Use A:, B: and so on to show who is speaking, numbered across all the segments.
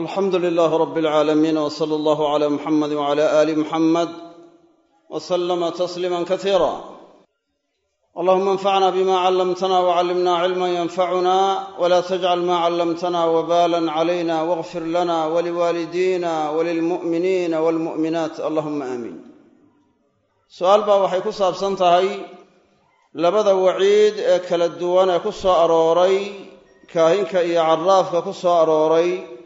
A: alxamdu lilaah rab alcaalamiin w sala allahu cala muxamadi wcala aali muxamed w slama tasliima kasiira allahuma anfacna bima callamtana wcallimna cilma yanfacuna wla tajcal ma callamtana wbalan calayna wاغfir lana waliwaalidina walilmu'miniina walmu'minaat allahuma aamiin su'aal baa waxay ku saabsan tahay labada waciid ee kala duwan ee ku arooray kaahinka iyo caraafka ku arooray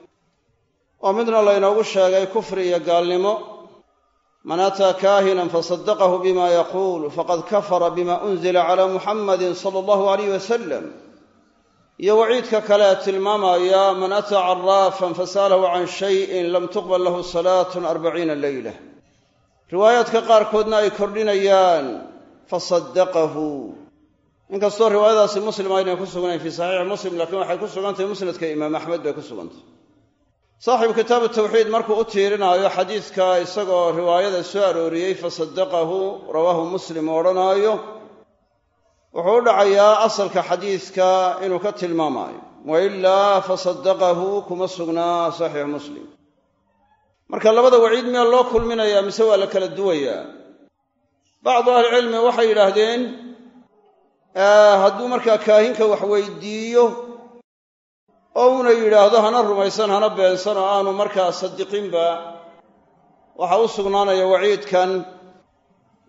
A: oo midna laynoogu sheegay kufri iyo gaalnimo. Man ataa kaahinan fasadaqahu bima yaquul faqad kafara bima unzila cala muxamadi sala allahu alayh wasalam iyo waciidka kale tilmaamaya man ataa caraafan fasa'alahu can shayin lam tuqbal lahu salaatun arbaciina leyla riwaayaadka qaarkoodna ay kordhinayaan fasadaqahu inkastoo riwaayadaasi muslim aynay ku sugnayn fii saxiixi muslim laakiin waxay ku sugantahay musnadka imaam axmed bay ku sugantay saaxibu kitaabu tawxiid markuu u tiirinaayo xadiidka isagoo riwaayada soo arooriyey fasadaqahu rawaahu muslim oo odhanaayo wuxuu u dhacayaa asalka xadiidka inuu ka tilmaamaayo. Wa ilaa fasadaqahu kuma sugnaa saxiixu muslim. Marka labada waciid miyaa loo kulminayaa mise waa la kala duwayaa? Bacdu ahlicilmi waxay yidhaahdeen hadduu markaa kaahinka wax weydiiyo oo una yidhaahdo hana rumaysan hana beensan oo aanu markaa sadiqinba. Waxaa u sugnaanaya waciidkan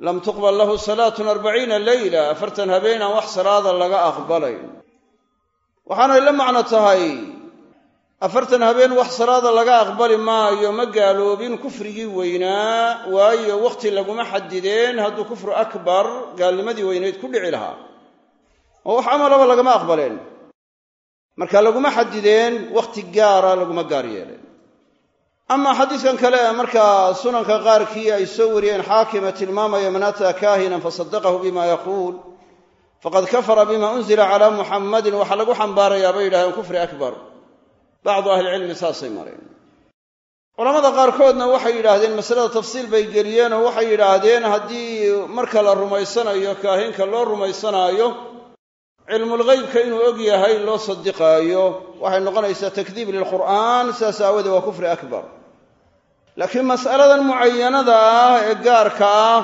A: lam tuqbal lahu salaatun arbaciina leyla afartan habeen aan wax salaada laga aqbalayn. Waxaanay la macno tahay afartan habeen wax salaada laga aqbali maayo ma gaaloobin kufrigii weynaa waayo wakhti laguma xadideen hadduu kufru akbar gaalnimadii weynayd ku dhici lahaa. Oo wax camalaba lagama aqbaleen marka laguma xadideen wakhti gaara laguma gaar yeeleen amaa xadiidkan kale ee markaa sunanka qaarkii ay soo wariyeen xaakima tilmaamaya man ataa kaahinan fasadaqahu bima yaquul faqad kafara bima unzila cala muxammadin waxaa lagu xambaarayaa bay yidhahdeen kufri akbar. Bacdu ahlicilmi saasay mareen. Culamada qaarkoodna waxay yidhaahdeen masalada tafsiil bay geliyeen oo waxay yidhaahdeen haddii marka la rumaysanayo kaahinka loo rumaysanaayo cilmulghaybka inuu og yahay loo sadiqaayo waxay noqonaysaa takdiib lilqur'aan sidaas aawadee waa kufri akbar. Laakiin mas'aladan mucayanada ah ee gaarka ah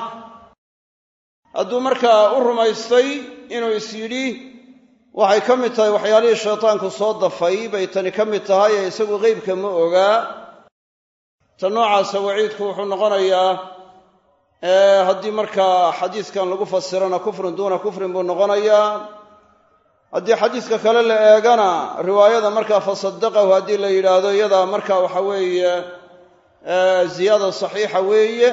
A: hadduu markaa u rumaystay inuu is yidhi waxay ka mid tahay waxyaalihii shaytaanku soo dafay bay tani ka mid tahay ee isagu ghaybka ma ogaa ta noocaasa waciidku wuxuu noqonayaa haddii markaa xadiiskan lagu fasirana kufrun duuna kufrin buu noqonayaa haddii xadiiska kale la eegana riwaayada markaa fasadaqahu haddii la yidhaahdo iyadaa marka waxa weeye ziyaada saxiixa weeye.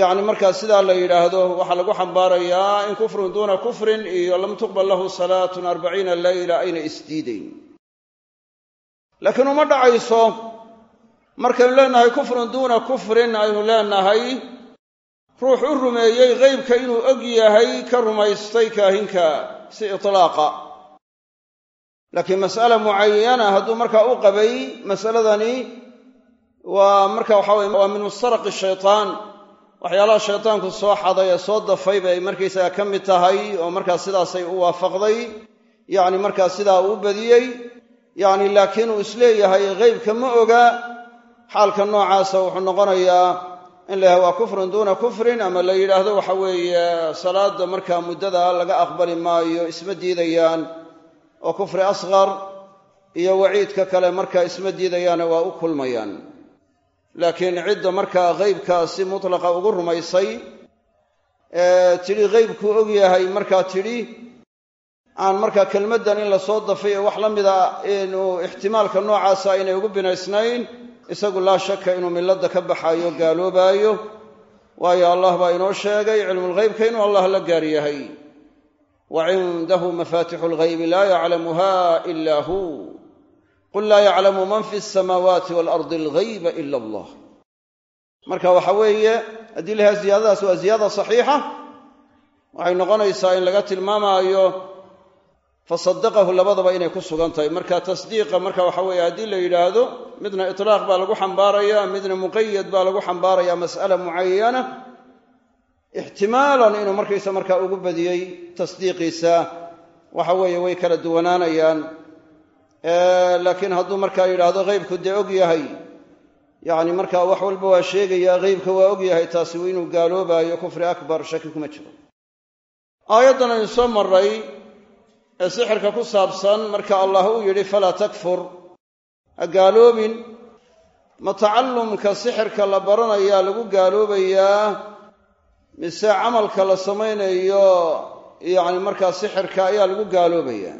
A: Yacni markaa sidaa la yidhaahdo waxaa lagu xambaarayaa in kufrun duuna kufrin iyo lam tuqbal lahu salaatun arbaciina leyla ayna isdiidayn. Laakiin uma dhacayso markaynu leenahay kufrun duuna kufrin aynu leenahay ruux u rumeeyey ghaybka inuu og yahay ka rumaystay kaahinka si itlaaqa. Laakiin mas'ala mucayana hadduu markaa u qabay masaladani waa marka waxa weye waa min mustaraqi shaytaan. Waxyaalaha shaytaanku soo xaday ee soo dafay bay markaysaga ka mid tahay oo markaa sidaasay u waafaqday yacni markaa sidaa uu badiyey. Yacni laakiin uu is leeyahay ghaybka ma oga xaalka noocaasa wuxuu noqonayaa in la waa kufrun duuna kufrin ama la yidhaahdo waxa weeye salaada markaa muddada laga aqbali maayo isma diidayaan oo kufri asqar iyo waciidka kale markaa isma diidayaane waa u kulmayaan. Laakiin cidda markaa ghaybka si mutlaqa ugu rumaysay ee tidhi ghaybkuu og yahay markaa tidhi aan markaa kelmaddan in la soo dafay ee wax la mida inuu ixtimaalka noocaasa aynay ugu binaysnayn isagu laa shaka inuu milladda ka baxaayo gaaloobaayo waayo allah baa inoo sheegay cilmulghaybka inuu allah la gaar yahay. Wa cindahu mafaatixu lghaybi laa yaclamuha ila hu. Qul laa yaclamu man fi alsamaawaati waalardi alghayba ila allah. Marka waxa weeye haddii lahaa ziyaadadaas waa ziyaada saxiixa waxay noqonaysaa in laga tilmaamaayo fasadaqahu labadaba inay ku sugan tahay. Marka tasdiiqa marka waxa weeye haddii la yidhaahdo midna itlaaq baa lagu xambaaraya midna muqayad baa lagu xambaaraya mas'ala mucayana ixtimaalan inuu markaysa markaa ugu badiyey tasdiiqiisa. Waxa weeye way kala duwanaanayaan. Laakiin hadduu markaa yidhaahdo qeybku dee og yahay yacni markaa wax walba waa sheegayaa qeybka waa og yahay taasi inuu gaaloobaayo kufri akbar shaki kuma jiro. Aayaddan aynu soo maray ee sixirka ku saabsan marka allah uu yidhi falaa takfur. Ha gaaloobin. Ma tacallumka sixirka la baranayaa lagu gaaloobayaa mise camalka la samaynayo yacni markaa sixirka ayaa lagu gaaloobayaa.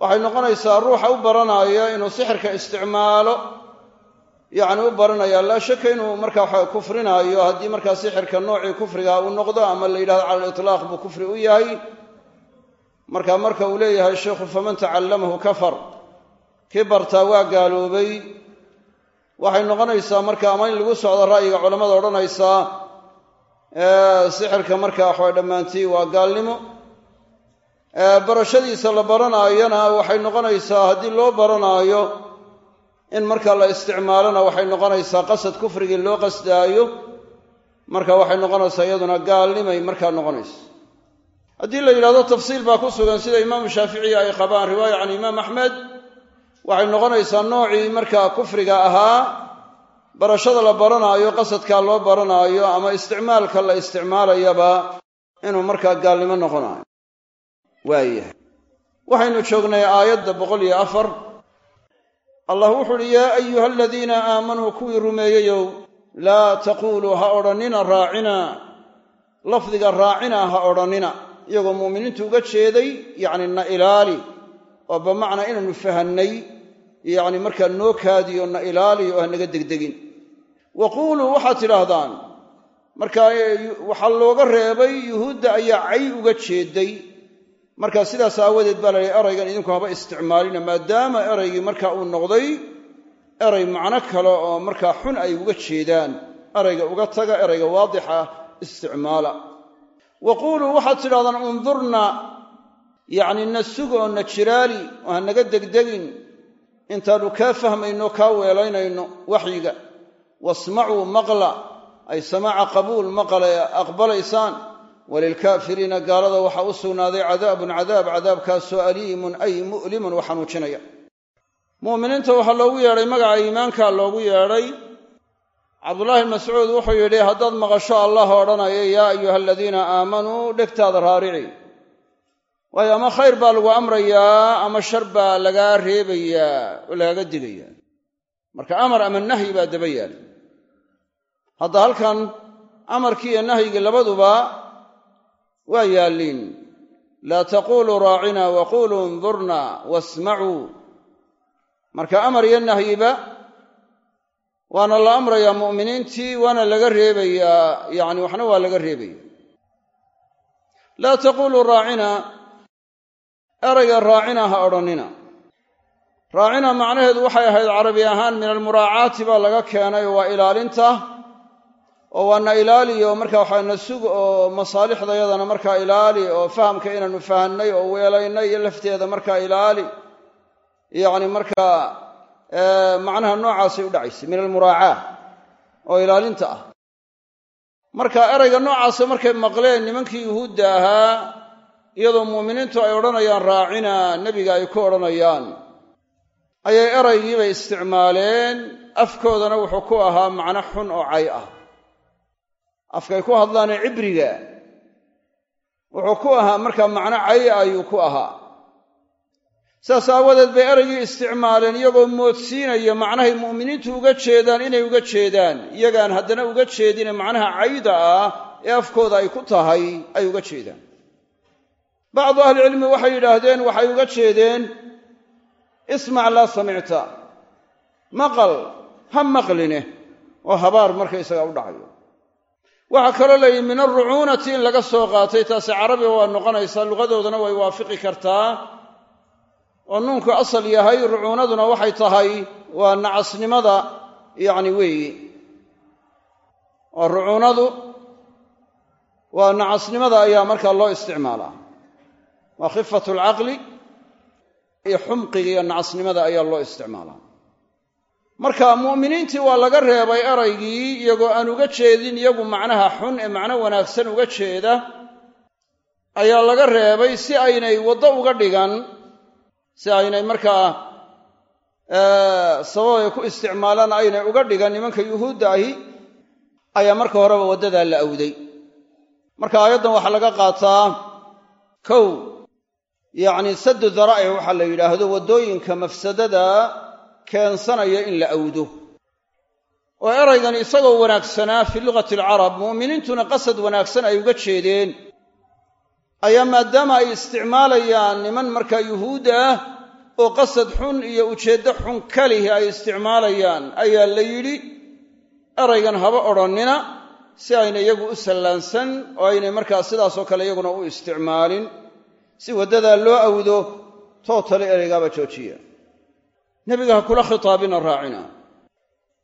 A: Waxay noqonaysaa ruuxa u baranaya inuu sixirka isticmaalo yacni u baranaya laa shaka inuu markaa waxa kufrinaayo haddii markaa sixirka noocii kufriga uu noqdo ama la yidhahdo cala litlaaq buu kufri u yahay marka marka uu leeyahay sheikhu faman tacallamahu kafar. Kii bartaa waa gaaloobay. Waxay noqonaysaa marka ama in lagu socdo ra'yiga culammada odhanaysaa sixirka markaa waxawa dhammaantii waa gaalnimo. Barashadiisa la baranaayona waxay noqonaysaa haddii loo baranaayo in marka la isticmaalona waxay noqonaysaa qasad kufrigii loo qasdaayo marka waxay noqonaysaa iyaduna gaalnimay markaa noqonaysa haddii la yidhahdo tafsiil baa ku sugan sida imaamu shaaficiyi ay qabaan riwaaya can imaam axmed waxay noqonaysaa noocii markaa kufriga ahaa barashada la baranaayo qasadkaa loo baranaayo ama isticmaalka la isticmaalayaba inuu markaa gaalnimo noqonayo waayahay waxaynu joognay aayadda boqol iyo afar. Allah wuxu uhi yaa ayuha aladiina aamanuu kuwii rumeeyeyow laa taquuluu ha odhannina raacina. Lafdiga raacina ha odhannina iyagoo mu'miniintu uga jeeday yacni na ilaali oo bamacnaa inaanu fahannay yacni markaa noo kaadiyo na ilaaliyo oo hanaga degdegin. Wa quuluu waxaad tidhaahdaan markaa waxaa looga reebay yuhuudda ayaa cay uga jeeday. Marka sidaas aawadeed baa la yidhi eraygan idinku haba isticmaalina maadaama eraygii marka uu noqday eray macno kale oo markaa xun ay uga jeedaan. Erayga uga taga erayga waadixa isticmaala wa quuluu waxaad tidhahdaan undurna yacni na suga oo na jiraali oo ha naga degdegin intaannu kaa fahmayno kaa weelaynayno waxyiga. Wasmacuu maqla ay samaaca qabuul maqla aqbalaysaan. Walilkaafiriina gaalada waxaa u sugnaaday cadaabun cadaab cadaabkaasoo aliimun ay mu'limun oo xanuujinaya mu'miniinta waxaa loogu yeedhay magaca iimaanka loogu yeedhay cabdullaahi mascuud wuxuu yidhi haddaad maqasho allah odhanaya yaa ayuha aladiina aamanuu dhegtaada raarici. Waayo ama khayr baa lagu amrayaa ama shar baa lagaa reebayaa oo lagaaga digayaa. Marka amar ama nahyi baa daba yaalla hadda halkan amarkii iyo nahyigii labaduba waa yaalliin laa taquuluu raacina waquuluu undurna wasmacuu. Marka amar iyo nahyiba waana la amrayaa mu'miniintii waana laga reebayaa yacni waxna waa laga reebaya. Laa taquuluu raacina erayga raacina ha odhannina raacina macnaheedu waxay ahayd carabi ahaan min almuraacaati baa laga keenay waa ilaalinta oo waana ilaali oo marka waxaa na sug oo masaalixdayadana markaa ilaali oo fahamka inaanu fahannay oo weelaynay lafteeda markaa ilaali. Yacni markaa macnaha noocaasay u dhacaysay min almuraacaa oo ilaalinta ah. Marka erayga noocaasa markay maqleen nimankii yuhuudda ahaa iyadoo muuminiintu ay odhanayaan raacina nebiga ay ku odhanayaan. Ayay eraygiibay isticmaaleen afkoodana wuxuu ku ahaa macno xun oo cay ah. Afkay ku hadlaanee cibriga wuxuu ku ahaa markaa macno cay ayuu ku ahaa saas aawadeed bay eraygii isticmaaleen iyagoo moodsiinaya macnahay mu'miniintu uga jeedaan inay uga jeedaan. Iyagaan haddana uga jeedine macnaha cayda ah ee afkooda ay ku tahay ay uga jeedaan. Bacdu ahlicilmi waxay yidhaahdeen waxay uga jeedeen ismac laa samicta. Maqal ha maqline oo habaar markaysaga u dhacayo. Waxaa kaloo la yidhi min alrucuunati in laga soo qaatay taasi carabiga waa noqonaysaa luqadoodana way waafiqi kartaa oo nuunku asal yahay rucuunaduna waxay tahay waa nacasnimada yacni weeyi oo rucuunadu waa nacasnimada ayaa markaa loo isticmaalaa. Waa khifatu alcaqli iyo xumqiga iyo nacasnimada ayaa loo isticmaalaa. Marka mu'miniintii waa laga reebay eraygii iyagoo aan uga jeedin iyagu macnaha xun ee macno wanaagsan uga jeeda ayaa laga reebay si aynay waddo uga dhigan si aynay markaa sabab ay ku isticmaalaan aynay uga dhigan nimanka yuhuudda ahi ayaa marka horeba waddadaa la awday. Marka aayaddan waxaa laga qaataa kow yacni saddu daraa'ic waxaa la yidhaahdo waddooyinka mafsadada keensanaya in la awdo. Oo eraygan isagoo wanaagsanaa fii lugati alcarab mu'miniintuna qasad wanaagsan ay uga jeedeen ayaa maadaama ay isticmaalayaan niman markaa yuhuud ah oo qasad xun iyo ujeeddo xun kalihi ay isticmaalayaan ayaa la yidhi eraygan haba odhannina si ayna iyagu u sallaansan oo aynay markaa sidaasoo kale iyaguna u isticmaalin. Si waddadaa loo awdo tootale ereygaaba joojiya. Nebiga ha kula khitaabina raacina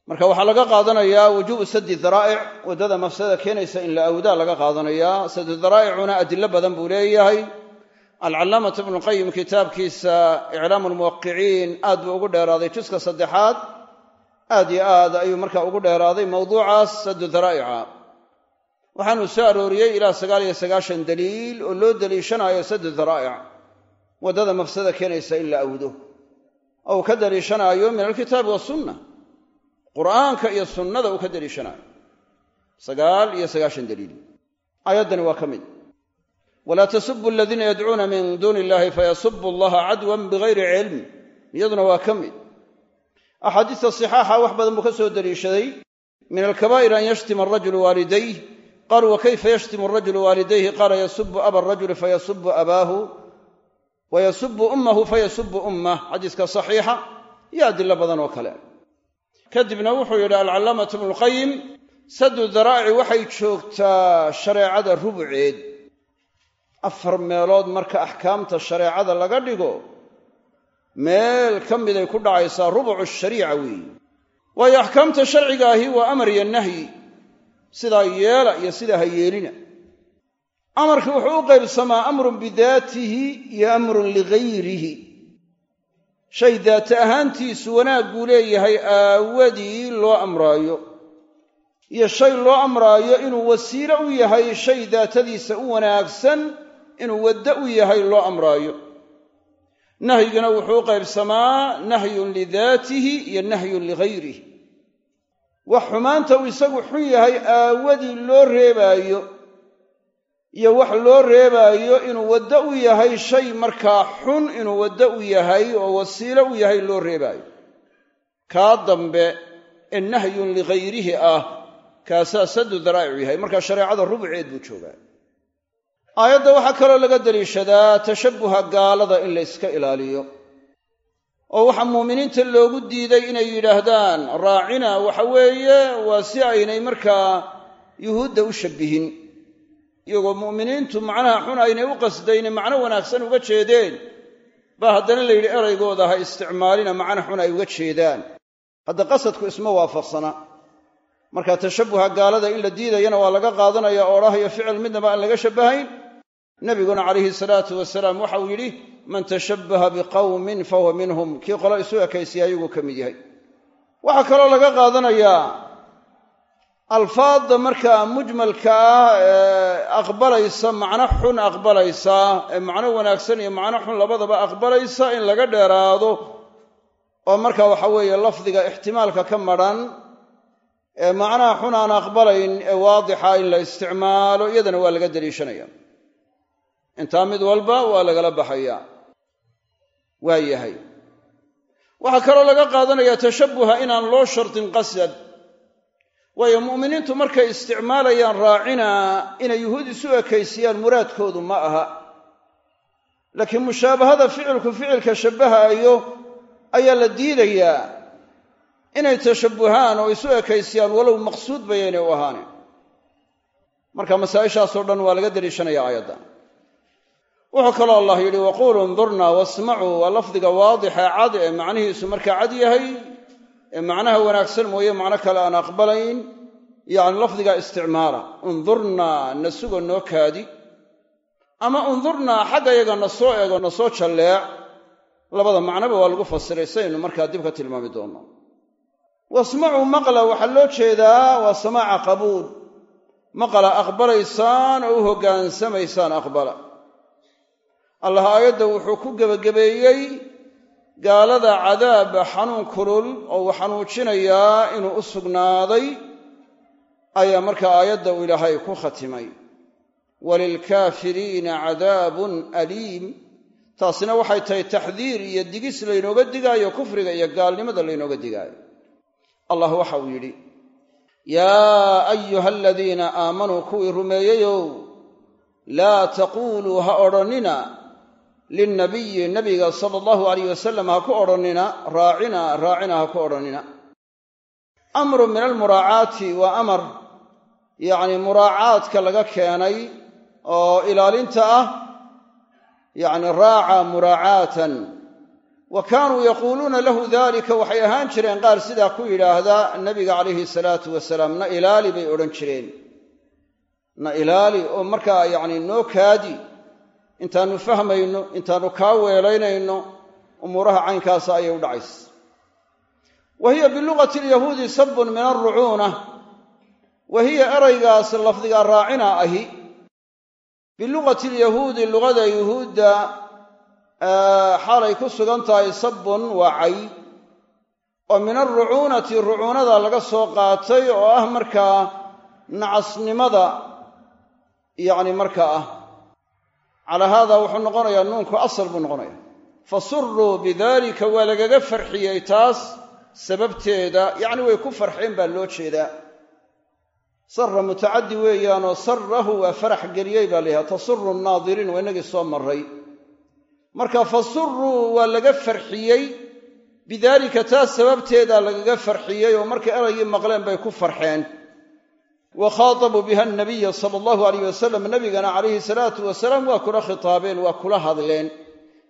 A: marka waxaa laga qaadanayaa wujuubu sadi daraa'ic waddada mafsadada keenaysa in la awdaa laga qaadanayaa. Sadu daraa'icuna adilo badan buu leeyahay. Alcallaamatu ibnuqayim kitaabkiisa iclaamu lmuwaqiciin aad buu ugu dheeraaday juska saddexaad. Aad yo aad ayuu markaa ugu dheeraaday mawduucaas sadu daraa'ica. Waxaanuu soo arooriyey ilaa sagaal iyo sagaashan daliil oo loo daliishanaayo sadu daraa'ic. Waddada mafsadada keenaysa in la awdo. Oo uu ka daliishanaayo min alkitaabi wasunna qur'aanka iyo sunnada uu ka daliishanaayo sagaal iyo sagaashan daliil. Aayaddani waa ka mid. Walaa tasubu aladiina yadcuuna min duuni illahi fayasubu allaha cadwan bigayri cilm. Iyaduna waa ka mid. Axaadiista sixaaxa wax badan buu ka soo daliishaday min alkabaa'ir an yashtima arajulu waalidayh qaluu wakayfa yashtimu arajulu waalidayhi? Qaala yasubu aba arajuli fayasubu abaahu wa ummahu fayasubu ummah. Xadiiska saxiixa iyo adilo badan oo kale kadibna wuxuu yidhi alcallaamatu ibnuulqayim sadu daraa'ici waxay joogtaa shareecada rubuceed. Afar meelood marka axkaamta shareecada laga dhigo meel ka miday ku dhacaysaa rubucu shariica weeye waayo axkaamta sharciga ahi waa amar iyo nahyi sidaa yeela iyo sidaa ha yeelina amarkii wuxuu u qaybsamaa amrun bidaatihi iyo amrun ligayrihi shay daata ahaantiisu wanaagguu leeyahay aawadii loo amraayo. Iyo shay loo amraayo inuu wasiilo u yahay shay daatadiisa u wanaagsan inuu waddo u yahay loo amraayo. Nahyiguna wuxuu u qaybsamaa nahyun lidaatihi iyo nahyun ligayrih wax xumaanta uu isagu xun yahay aawadii loo reebaayo iyo wax loo reebaayo inuu waddo u yahay shay markaa xun inuu waddo u yahay oo wasiilo u yahay loo reebaayo. Kaa dambe ee nahyun ligayrihi ah kaasaa sadu daraa'icu yahay. Markaa shareecada rubuceed buu joogaa. Aayadda waxaa kaloo laga daliishadaa tashabbuha gaalada in la yska ilaaliyo. Oo waxaa muuminiinta loogu diiday inay yidhaahdaan raacina waxa weeye waa si aynay markaa yuhuudda u shabbihin iyagoo mu'miniintu macnaha xun aynay u qasdayne macno wanaagsan uga jeedeen. Baa haddana la yidhi eraygooda ha isticmaalina macno xun ay uga jeedaan. Hadda qasadku isma waafaqsana. Marka tashabbuha gaalada in la diidayana waa laga qaadanaya oodhah iyo ficil midnaba aan laga shabbahayn. Nebiguna calayhi salaatu wasalaam waxa uu yidhi man tashabbaha biqawmin fahuwa minhum. Kii qolo isu ekaysiya ayaguu ka mid yahay. Waxaa kaloo laga qaadanayaa alfaadda markaa mujmalka ah ee aqbalaysa macno xun aqbalaysa ee macno wanaagsan iyo macno xun labadaba aqbalaysa in laga dheeraado oo marka waxa weeye lafdiga ixtimaalka ka madhan ee macnaha xun aan aqbalayn ee waadixa in la isticmaalo iyadana waa laga daliishanaya intaa mid walba waa lagala baxaya. Waa yahay. Waxaa kaloo laga qaadanayaa tashabbuha inaan loo shardin qasad waayo mu'miniintu markay isticmaalayaan raacina inay yuhuud isu ekaysiyaan muraadkoodu ma aha. Laakiin mushaabahada ficilku ficilka shabbahaayo ayaa la diidayaa. Inay tashabbuhaan oo isu ekaysiyaan walow maqsuud bayaynay u ahaane marka masaa'ishaasoo dhan waa laga daliishanaya aayadda. Wuxuu kaloo allah yidhi waquuluu indurnaa wasmacuu waa lafdiga waadixa cad ee macnihiisu markaa cad yahay ee macnaha wanaagsan mooye macno kale aan aqbalayn yacni lafdigaa isticmaala. Undurnaa na sugo noo kaadi ama undurnaa xagga yaga na soo eego na jalleec labada macnoba waa lagu fasiray saynu markaa dib ka tilmaami doonno. Wasmacuu maqla waxaa loo jeedaa waa samaaca qabuul. Maqla aqbalaysaan oo u hoggaansamaysaan aqbala. Allah aayadda wuxuu ku gebagabeeyey gaalada cadaab xanuun kulul oo uu xanuujinayaa inuu u sugnaaday ayaa markaa aayadda uu ilaahay ku khatimay. Walilkaafiriina cadaabun aliim. Taasina waxay tahay taxdiir iyo digis laynooga digaayo kufriga iyo gaalnimada laynooga digaayo. Allah waxa uu yidhi yaa ayuha aladiina aamanuu kuwii rumeeyeyow laa taquuluu ha odhannina lilnabiyi nabiga sala allahu alayh wasalam ha ku odhannina raacina raacina ha ku odhannina amru min almuraacaati waa amar yacni muraacaadka laga keenay oo ilaalinta ah yacni raaca muraacaatan wa kaanuu yaquuluuna lahu dalika waxay ahaan jireen qaar sidaa ku yidhaahda nabiga calayhi salaatu wasalaam na ilaali bay odhan jireen. Na ilaali oo markaa yacni noo kaadi intaannu fahmayno intaannu kaa weelaynayno umuuraha caynkaasa ayay u dhacaysa. Wa bilugati alyahuudi sabun min alrucuuna wa hiya eraygaas lafdiga raacina ahi. Bilugati alyahuudi luqada yuhuudda xaalay ku sugan tahay sabun waa cay. Oo min alrucuunati rucuunada laga soo qaatay oo ah markaa nacasnimada yacni markaa ah calaa haada wuxuu noqonayaa nuunku asal buu noqonaya fa suruu bidalika waa lagaga farxiyey taas sababteeda yacni way ku farxeen baa loo jeedaa. Sara mutacaddi weeyaanoo sarahu waa farax geliyey baa layahay tasuru nnaadiriin waa inagii soo maray marka fa suruu waa laga farxiyey bidaalika taas sababteedaa lagaga farxiyey oo markay eraygii maqleen bay ku farxeen wa khaatabuu biha anabiya sala allahu alayh wasalam nabigana calayhi salaatu wasalaam waa kula khitaabeen waa kula hadleen.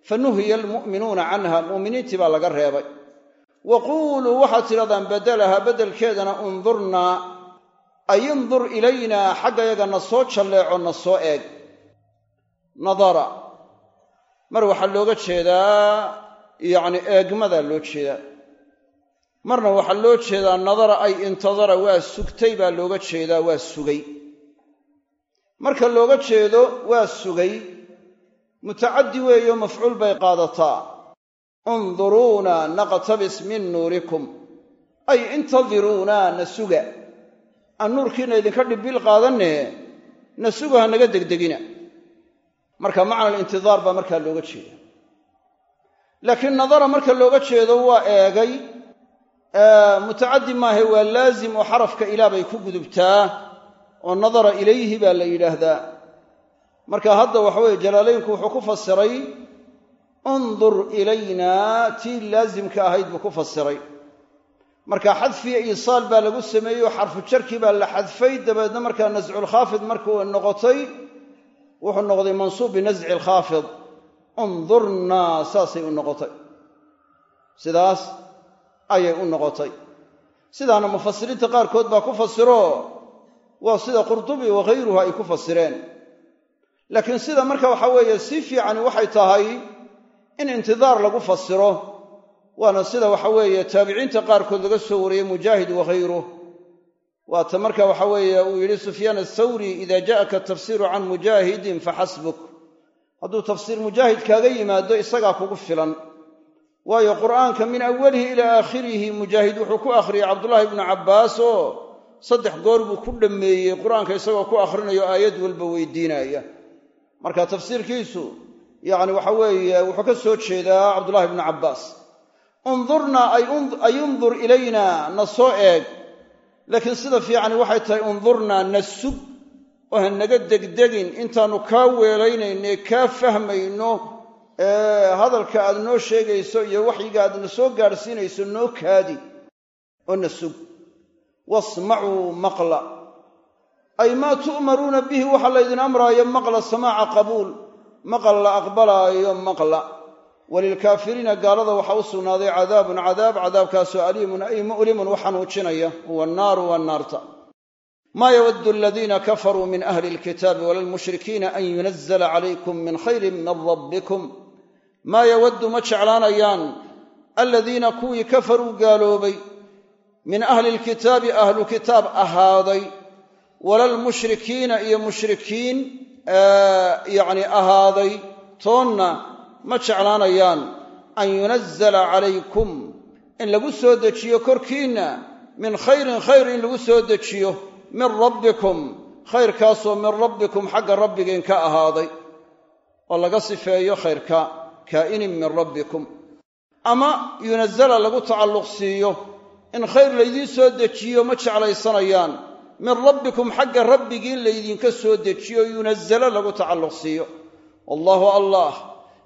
A: fa nuhiya almu'minuuna canha mu'miniintii baa laga reebay. wa quuluu waxaad tidhahdaan badalaha beddelkeedana undurnaa ay indur ilaynaa xagga yaga na soo jalleeco na soo eeg. nadara mar waxaa looga jeedaa yacni eegmadaa loo jeedaa marna waxaa loo jeedaa nadara ay intadara waa sugtay baa looga jeedaa waa sugay. Marka looga jeedo waa sugay mutacaddi weeyo mafcuul bay qaadataa. Unduruuna naqtabis min nuurikum. Ay intadiruuna na suga. Aan nuurkiina idinka dhibil qaadanne na suga ha naga degdegina. Marka macna alintidaar baa markaa looga jeeda laakiin nadara marka looga jeedo waa eegay mutacaddi maahe waa laazim oo xarafka ilaa bay ku gudubtaa oo nadara ilayhi baa la yidhaahdaa. Marka hadda waxaweye jalaalaynku wuxuu ku fasiray undur ilaynaa tii laasimka ahayd buu ku fasiray. Marka xadfiya iisaal baa lagu sameeyey oo xarfu jarkii baa la xadfay dabeedna markaa nasculkhaafid markuu noqotay wuxuu noqday mansuub binasci alkhaafid undurnaa ayay u noqotay. Sidaana mufasiriinta qaarkood baa ku fasiro waa sida qurtubi waghayruhu ay ku fasireen laakiin sida marka waxa weeye si fiicani waxay tahay in intidaar lagu fasiro waana sida waxa weeye taabiciinta qaarkood laga soo wariyey mujaahid waghayruh waata marka waxa weeye uu yidhi sufyaan athawri ida ja'aka tafsiiru can mujaahidin faxasbuk hadduu tafsiir mujaahid kaaga yimaado isagaa kugu filan waayo qur'aanka min awalihi ilaa aakhirihi mujaahid wuxuu ku akhriyey cabdullaahi ibnu cabbaas oo saddex goor buu ku dhammeeyey qur'aanka isagoo ku akhrinayo aayad walba weydiinaya. Marka tafsiirkiisu yacni waxa weeye wuxuu ka soo jeedaa cabdullahi ibnu cabbaas. Undurnaa ay undur ilayna na soo eeg. Laakiin sida fiicani waxay tahay undurnaa na sug. Oo ha naga degdegin intaannu kaa weelaynayne kaa fahmayno ee hadalka aad noo sheegayso iyo waxyiga aad na soo gaadhsiinayso noo kaadi. Oo na sug wasmacuu maqla. Ay maa tu'maruuna bihi waxaa laydin amraayo maqla samaaca qabuul. Maqal la aqbalaayo maqla. Walilkaafiriina gaalada waxaa u sugnaaday cadaabun cadaab cadaabkaasoo aliimun ay mu'limun u xanuujinaya huwa naaru waa naarta. Maa yawaddu aladiina kafaruu min ahli alkitaabi wala lmushrikiina an yunazala calaykum min khayrin min rabbikum maa yawaddu ma jeclaanayaan aladiina kuwii kafaruu gaaloobay min ahli lkitaabi ahlu kitaab ahaaday wala lmushrikiina iyo mushrikiin yacni ahaaday toonna ma jeclaanayaan an yunazala calaykum in lagu soo dejiyo korkiinna min khayrin khayr in lagu soo dejiyo min rabbikum khayrkaasoo min rabbikum xagga rabbigiin ka ahaaday oo laga sifeeyo khayrka kaa'inin min rabbikum. Ama yunazala lagu tacalluq siiyo. In khayr laydiin soo dejiyo ma jeclaysanayaan. Min rabbikum xagga rabbigii laydinka soo dejiyo yunazalo lagu tacalluq siiyo. Wallahu allah.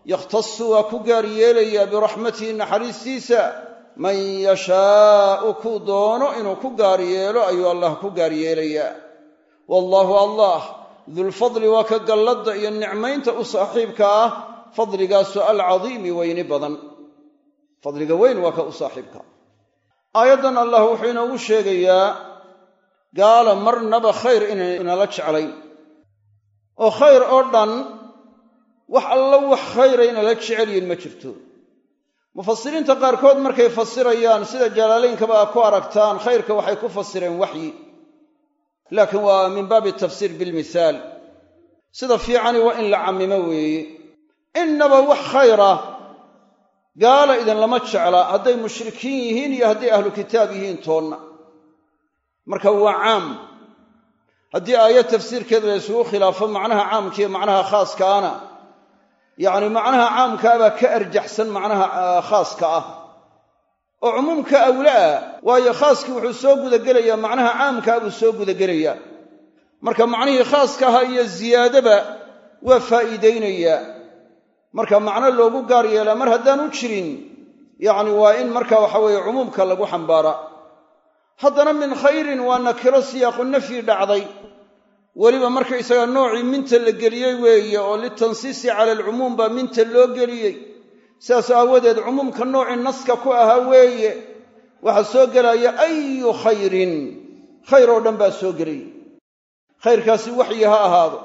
A: Yakhtasu waa ku gaar yeelayaa biraxmatihi naxariistiisa. Man yashaau kuu doono inuu ku gaar yeelo ayuu allah ku gaar yeelayaa wallaahu allah. Dulfadli waa ka galladda iyo nicmaynta u saaxiibka ah fadligaasoo alcadiimi weyni badan. Fadliga weyn waa ka u saaxiibka. Aayaddan allah wuxuu inoogu sheegayaa gaala marnaba khayr inaynala jeclayn oo khayr oo dhan wax alla wax khayra inala jecelyihin ma jirto. Mufasiriinta qaarkood markay fasirayaan sida jalaalaynkaba a ku aragtaan khayrka waxay ku fasireen waxyi laakiin waa min baabi tafsiir bilmithaal sida fiicani waa in la cammimo weeye innaba wax khayra. Gaala idinlama jecla hadday mushrikiin yihiin iyo hadday ahlu kitaab yihiin toonna. Marka waa caam. Haddii aayad tafsiirkeeda la ysugu khilaafo macnaha caamkiiyo macnaha khaaskaana yacni macnaha caamkaabaa ka arjaxsan macnaha khaaska ah. Oo cumuumka awle ah waayo khaaskii wuxuu soo gudagelayaa macnaha caamkaa buu soo gudagelayaa. Marka macnihii khaaska ahaa iyo ziyaadaba waa faa'iidaynayaa marka macno loogu gaar yeelaa mar haddaanu jirin yacni waa in marka waxa weeye cumuumka lagu xambaaraa haddana min khayrin waa nakiro siyaaqu nafyi dhacday. Weliba markaysaga noocii minta la geliyey weeye oo litansiisi cala alcumuum baa minta loo geliyey. Sidaas aawadeed cumuumka noocii naska ku ahaa weeye waxaa soo gelaya ayu khayrin. Khayr oo dhan baa soo gelaya khayrkaasi waxyi ha ahaado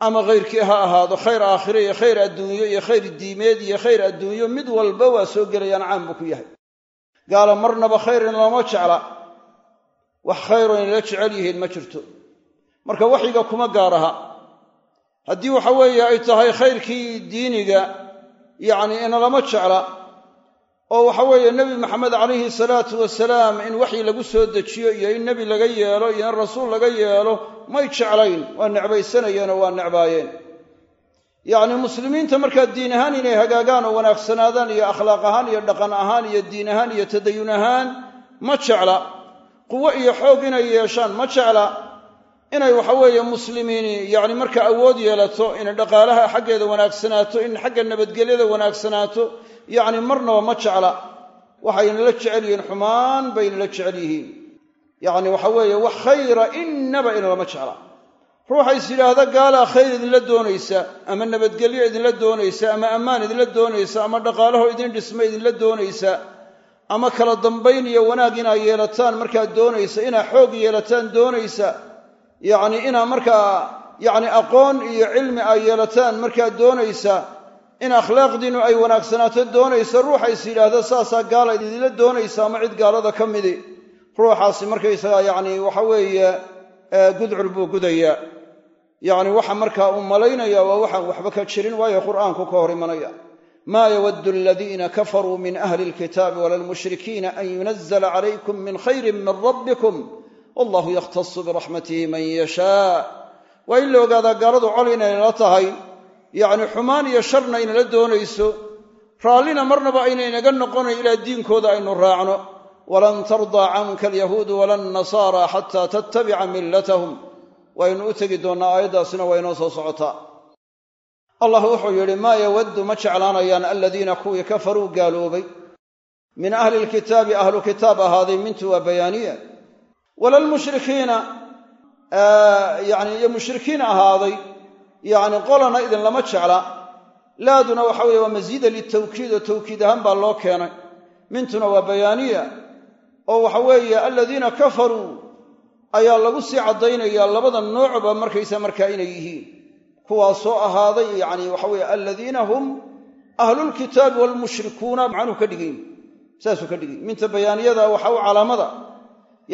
A: ama khayrkii ha ahaado khayr aakhire iyo khayr adduunyo iyo khayr diimeed iyo khayr adduunyo mid walba waa soo gelayaan caam buu ku yahay. Gaala marnaba khayrin looma jecla wax khayro inala jecel yihiin ma jirto. Marka waxyiga kuma gaar aha. Haddii waxa weeye ay tahay khayrkii diiniga yacni inalama jecla oo waxa weeye nebi maxamed calayhi salaatu wasalaam in waxyi lagu soo dejiyo iyo in nebi laga yeelo iyo in rasuul laga yeelo may jeclayn waa necbaysanayeen oo waa necbaayeen. Yacni muslimiinta markaa diin ahaan inay hagaagaan oo wanaagsanaadaan iyo akhlaaq ahaan iyo dhaqan ahaan iyo diin ahaan iyo tadayun ahaan ma jecla. Quwo iyo xoog inay yeeshaan ma jecla inay waxa weeye muslimiini yacni marka awood yeelato inay dhaqaalaha xaggeeda wanaagsanaato in xagga nabadgelyada wanaagsanaato yacni marnaba ma jecla. Waxaynala jecel yihiin xumaan baynala jecel yihiin. Yacni waxa weeye wax khayra innaba inalama jecla. Ruuxa is yidhaahda gaalaa khayr idinla doonaysa ama nabadgelyo idinla doonaysa ama ammaan idinla doonaysa ama dhaqaalaho idin dhisma idinla doonaysa ama kala dambayn iyo wanaag inaa yeelataan markaad doonaysa inaa xoog yeelataan doonaysa yacni inaa markaa yacni aqoon iyo cilmi ay yeelataan markaad doonaysa in akhlaaqdiinnu ay wanaagsanaato doonaysa ruuxa is yidhaahda saasaa gaala idinla doonaysa ama cid gaalada ka midi. Ruuxaasi markaysagaa yacni waxa weeye gudcur buu gudayaa. Yacni waxa markaa uu malaynaya waa waxaan waxba ka jirin waayo qur'aanku ka hor imanaya. Maa yawaddu aladiina kafaruu min ahli alkitaabi wala lmushrikiina an yunazla calaykum min khayrin min rabbikum wallahu yakhtasu biraxmatihi man yashaa. Waa in la ogaadaa gaaladu col inaynala tahay yacni xumaan iyo sharna aynala doonayso raallina marnaba aynaynaga noqonayn ilaa diinkooda aynu raacno. Walan tardaa canka alyahuudu wala annasaara xataa tattabica millatahum. Waynu u tegi doonnaa aayaddaasina waa inoo soo socotaa allah wuxuu yidhi maa yawaddu ma jeclaanayaan aladiina kuwii kafaruu gaaloobay? Min ahli lkitaabi ahlu kitaab ahaaday mintu waa bayaaniya wala lmushrikiina yani iyo mushrikiin ahaaday yacni qolana idinlama jecla. Laaduna waxa weeye waa masiida litawkiid oo tawkiid ahaan baa loo keenay. Mintuna waa bayaaniya. Oo waxa weeye aladiina kafaruu ayaa lagu sii caddaynaya labada noocba markaysa markaa inay yihiin. Kuwaasoo ahaaday yacni waxa weeye aladiina hum ahlulkitaabi waalmushrikuuna macnuhu ka dhigayn saasuu ka dhigay minta bayaaniyada waxa u calaamada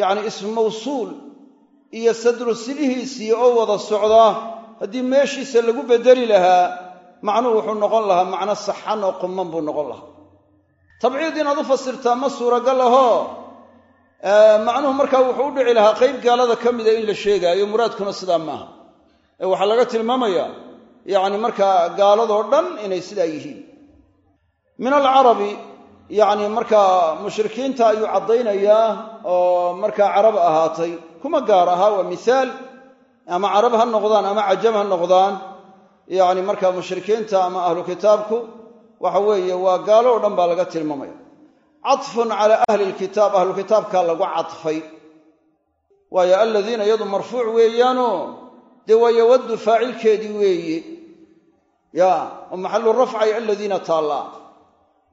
A: yacni ism mawsuul iyo sadrusilihiisii oo wada socdaa haddii meeshiisa lagu bedeli lahaa macnuhu wuxuu noqon lahaa macno saxan oo qumman buu noqon lahaa. Tabciid inaad u fasirtaa ma suuragal ahoo macnuhu markaa wuxuu u dhici lahaa qayb gaalada ka mida in la sheegaayo muraadkuna sidaa maaha. Ee waxaa laga tilmaamayaa yacni markaa gaaladoo dhan inay sidaa yihiin. Min alcarabi yacni markaa mushrikiinta ayuu caddaynayaa oo markaa carab ahaatay. Kuma gaar ahaa waa mihaal ama carab ha noqdaan ama cajam ha noqdaan. Yacni markaa mushrikiinta ama ahlu kitaabku waxa weeye waa gaalo o dhan baa laga tilmaamaya. Cadfun calaa ahli lkitaab ahlu kitaabkaa lagu cadfay. Waayo aladiina iyadu marfuuc weeyaanoo dee waa yawaddu faacilkeedii weeye ya oo maxalu rafcay aladiina taallaa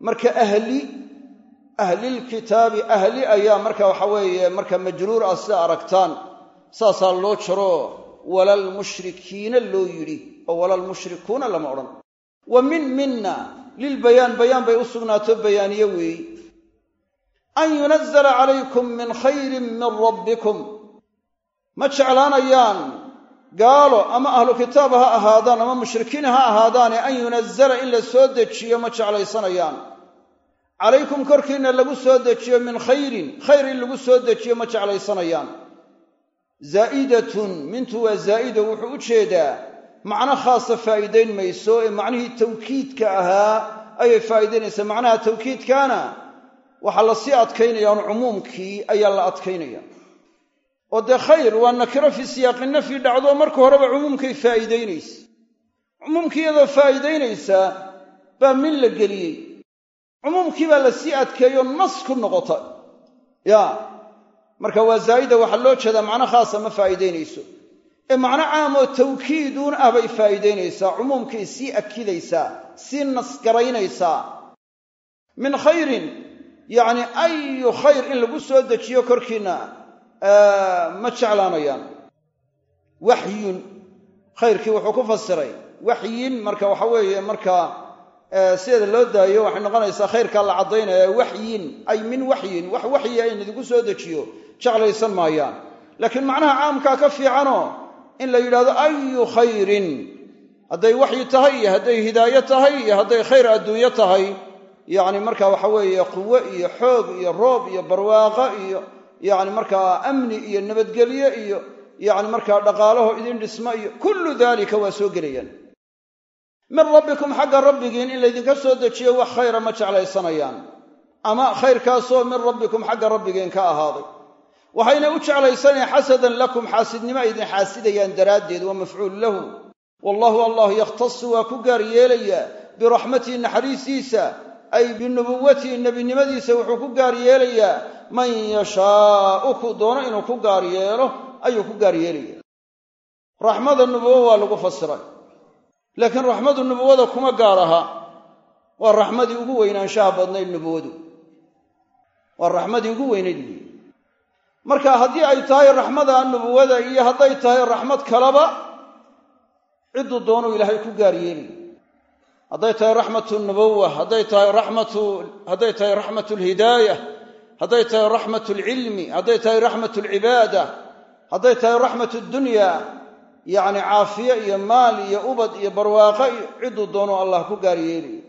A: marka ahli ahlilkitaabi ahli ayaa marka waxa weeye marka majruur ah sida aragtaan saasaa loo jaro walalmushrikiina loo yidhi oo walalmushrikuuna lama odhan. Wa min minna lilbayaan bayaan bay u sugnaato bayaaniye weeyi. An yunazala calaykum min khayrin min rabbikum. Ma jeclaanayaan gaalo ama ahlu kitaab ha ahaadaan ama mushrikiin ha ahaadaane an yunazala in la soo dejiyo ma jeclaysanayaan calaykum korkiinna lagu soo dejiyo min khayrin khayr in lagu soo dejiyo ma jeclaysanayaan. Zaa'idatun mintu waa zaa'ida wuxuu u jeedaa macno khaasa faa'iidayn mayso ee macnihii tawkiidka ahaa ayay faa'iidaynaysaa. Macnaha tawkiidkaana waxaa la sii adkaynaya on cumuumkii ayaa la adkaynaya. Oo dee khayr waa nakiro fii siyaaqi nafyi dhacdo marka horeba cumuumkay faa'iidaynaysa. Cumuumkii iyadoo faa'iidaynaysaa baa min la geliyey cumuumkii baa la sii adkeeyo nas ku noqota ya marka waa zaa'ida waxaa loo jeedaa macno khaasa ma faa'iidaynayso. Ee macno caamoo tawkiiduun ah bay faa'iidaynaysaa cumuumkay sii akidaysaa sii nasgaraynaysaa. Min khayrin yacni ayu khayr in lagu soo dejiyo korkiinna ma jeclaanayaan. Waxyun khayrkii wuxuu ku fasiray. Waxyin marka waxa weeye markaa sideeda loo daayo waxay noqonaysaa khayrkaa la caddaynaya waxyin ay min waxyin wax waxyiya in idinku soo dejiyo jeclaysan maayaan. Laakiin macnaha caamkaa ka fiicanoo in la yidhahdo ayu khayrin? Hadday waxyi tahay iyo hadday hidaayo tahay iyo hadday khayr adduunyo tahay yacni marka waxa weeye quwo iyo xoog iyo roob iyo barwaaqo iyo yacni markaa amni iyo nabadgelye iyo yacni markaa dhaqaalaho idin dhismo iyo kullu daalika waa soo gelayaan min rabbikum xagga rabbigiin in laydinka soo dejiyo wax khayra ma jeclaysanayaan. Ama khayrkaasoo min rabbikum xagga rabbigiin ka ahaaday. Waxayna u jeclaysanayan xasadan lakum xaasidnimo ay idin xaasidayaan daraaddeed waa mafcuul lahu. Wallahu allah yakhtasu waa ku gaar yeelayaa biraxmatihi naxariistiisa ay binubuwatihi nebinimadiisa wuxuu ku gaar yeelayaa man yashaau ku doono inuu ku gaar yeelo ayuu ku gaar yeelaya. Raxmada nubuwo waa lagu fasiray laakiin raxmadu nubuwada kuma gaar aha. Waa raxmadii ugu weynaanshaha badnayd nubuwadu. Waa raxmadii ugu weynayd buui marka haddii ay tahay raxmada nubuwada iyo hadday tahay raxmad kaleba cidduu doonuu ilaahay ku gaar yeelay hadday tahay raxmatu nubuwa hadday tahay raxmatu hadday tahay raxmatu lhidaaya hadday tahay raxmatu lcilmi hadday tahay raxmatu lcibaada hadday tahay raxmatu dunya yacni caafiye iyo maal iyo ubad iyo barwaaqo iyo cidduu doonuu allah ku gaar yeelay.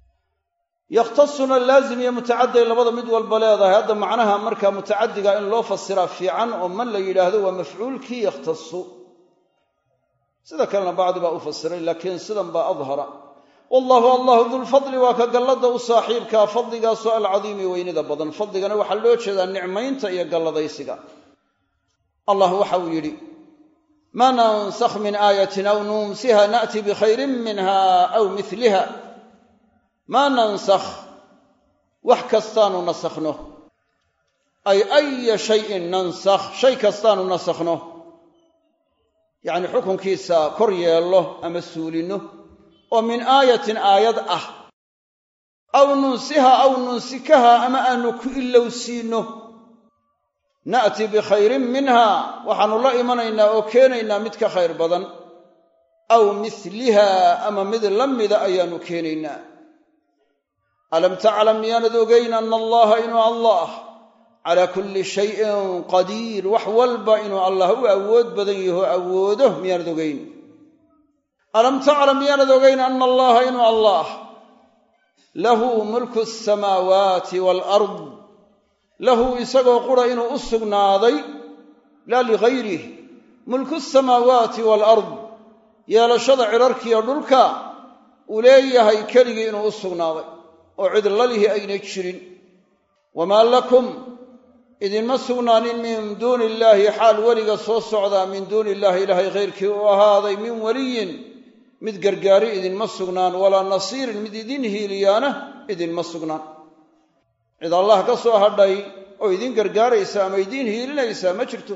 A: Yakhtasuna laazim iyo mutacadday labada mid walba leedahay. Hadda macnaha markaa mutacadiga in loo fasiraa fiican oo man la yidhaahdo waa mafcuulkii yakhtasu. Sida kalena bacdi baa u fasiray laakiin sidan baa adhara. Wallahu allahu dulfadli waa ka gallada u saaxiibkaa fadligaasoo alcadiimi weynida badan. Fadligana waxaa loo jeedaa nicmaynta iyo galladaysiga. Allah waxa uu yidhi ma nansakh min aayatin aw nunsiha na'ti bikhayrin minha aw miliha maa nansakh wax kastaanu nasakhno. Ay aya shayin nansakh shay kastaanu nasakhno. Yacni xukunkiisa kor yeello ama suulinno oo min aayatin aayad ah aw nunsiha aw nunsikaha ama aanu ku ilowsiinno na'ti bikhayrin minha. Waxaannu la imanaynaa oo keenaynaa mid ka khayr badan. Aw miliha ama mid la mida ayaannu keenaynaa. Alam taclam miyaanad ogayn ana allaha inuu allah calaa kulli shayin qadiir. Wax walba inuu allah u awood badan yaho awoodo miyaanad ogayn alam taclam miyaanad ogayn ana allaha inuu allah lahu mulku asamaawaati waalard lahu isagoo qura inuu u sugnaaday laa ligayrih mulku asamaawaati waalard yeelashada cidharkiiyo dhulka uu leeyahay keligii inuu u sugnaaday oo cid lalihi aynay jirin. Wamaa lakum idinma sugnaanin min duuni illaahi xaal weliga soo socdaa min duuni illahi ilaahay khayrkii u ahaaday min weliyin mid gargaari idinma sugnaan walaa nasiirin mid idin hiiliyaana idinma sugnaan cid allah ka soo hadhay oo idin gargaaraysa ama idiin hiilinaysaa ma jirto.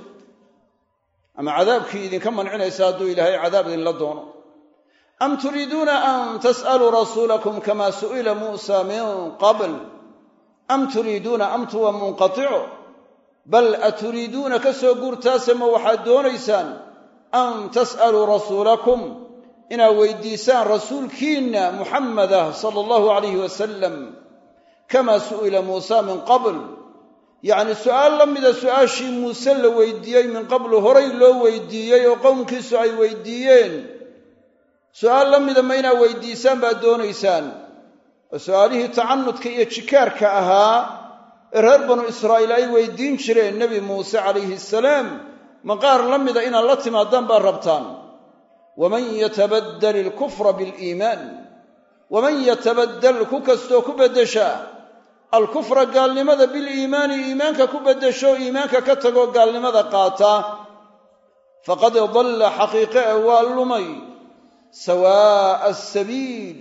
A: Ama cadaabkii idinka mancinaysa hadduu ilaahay cadaab idinla doono. Am turiiduuna an tas'aluu rasuulakum kama su'ila muusa min qabl? Am turiiduuna amtu waa munqatico bal aturiiduuna ka soo guurtaase ma waxaad doonaysaan? An tas'aluu rasuulakum? Inaad weydiisaan rasuulkiinna muxammadah sala allahu alayhi wasalam kama su'ila muusa min qabl. Yacni su'aal la mida su'aashii muuse la weydiiyey min qablu horay loo weydiiyey oo qowmkiisu ay weydiiyeen. Su'aal la mida ma inaad weydiisaan baad doonaysaan. Oo su'aalihii tacanudka iyo jikaarka ahaa ee reer banu israa'iil ay weydiin jireen nebi muuse calayhi asalaam ma qaar la mida inaad la timaadaan baad rabtaan. Waman yatabaddal ilkufra biliimaan waman yatabaddal ku kastoo ku beddesha alkufra gaalnimada biliimaani iimaanka ku beddesho iimaanka ka tagoo gaalnimada qaata. Faqad dalla xaqiiqe e waa lumay. Sawaa'a asabiil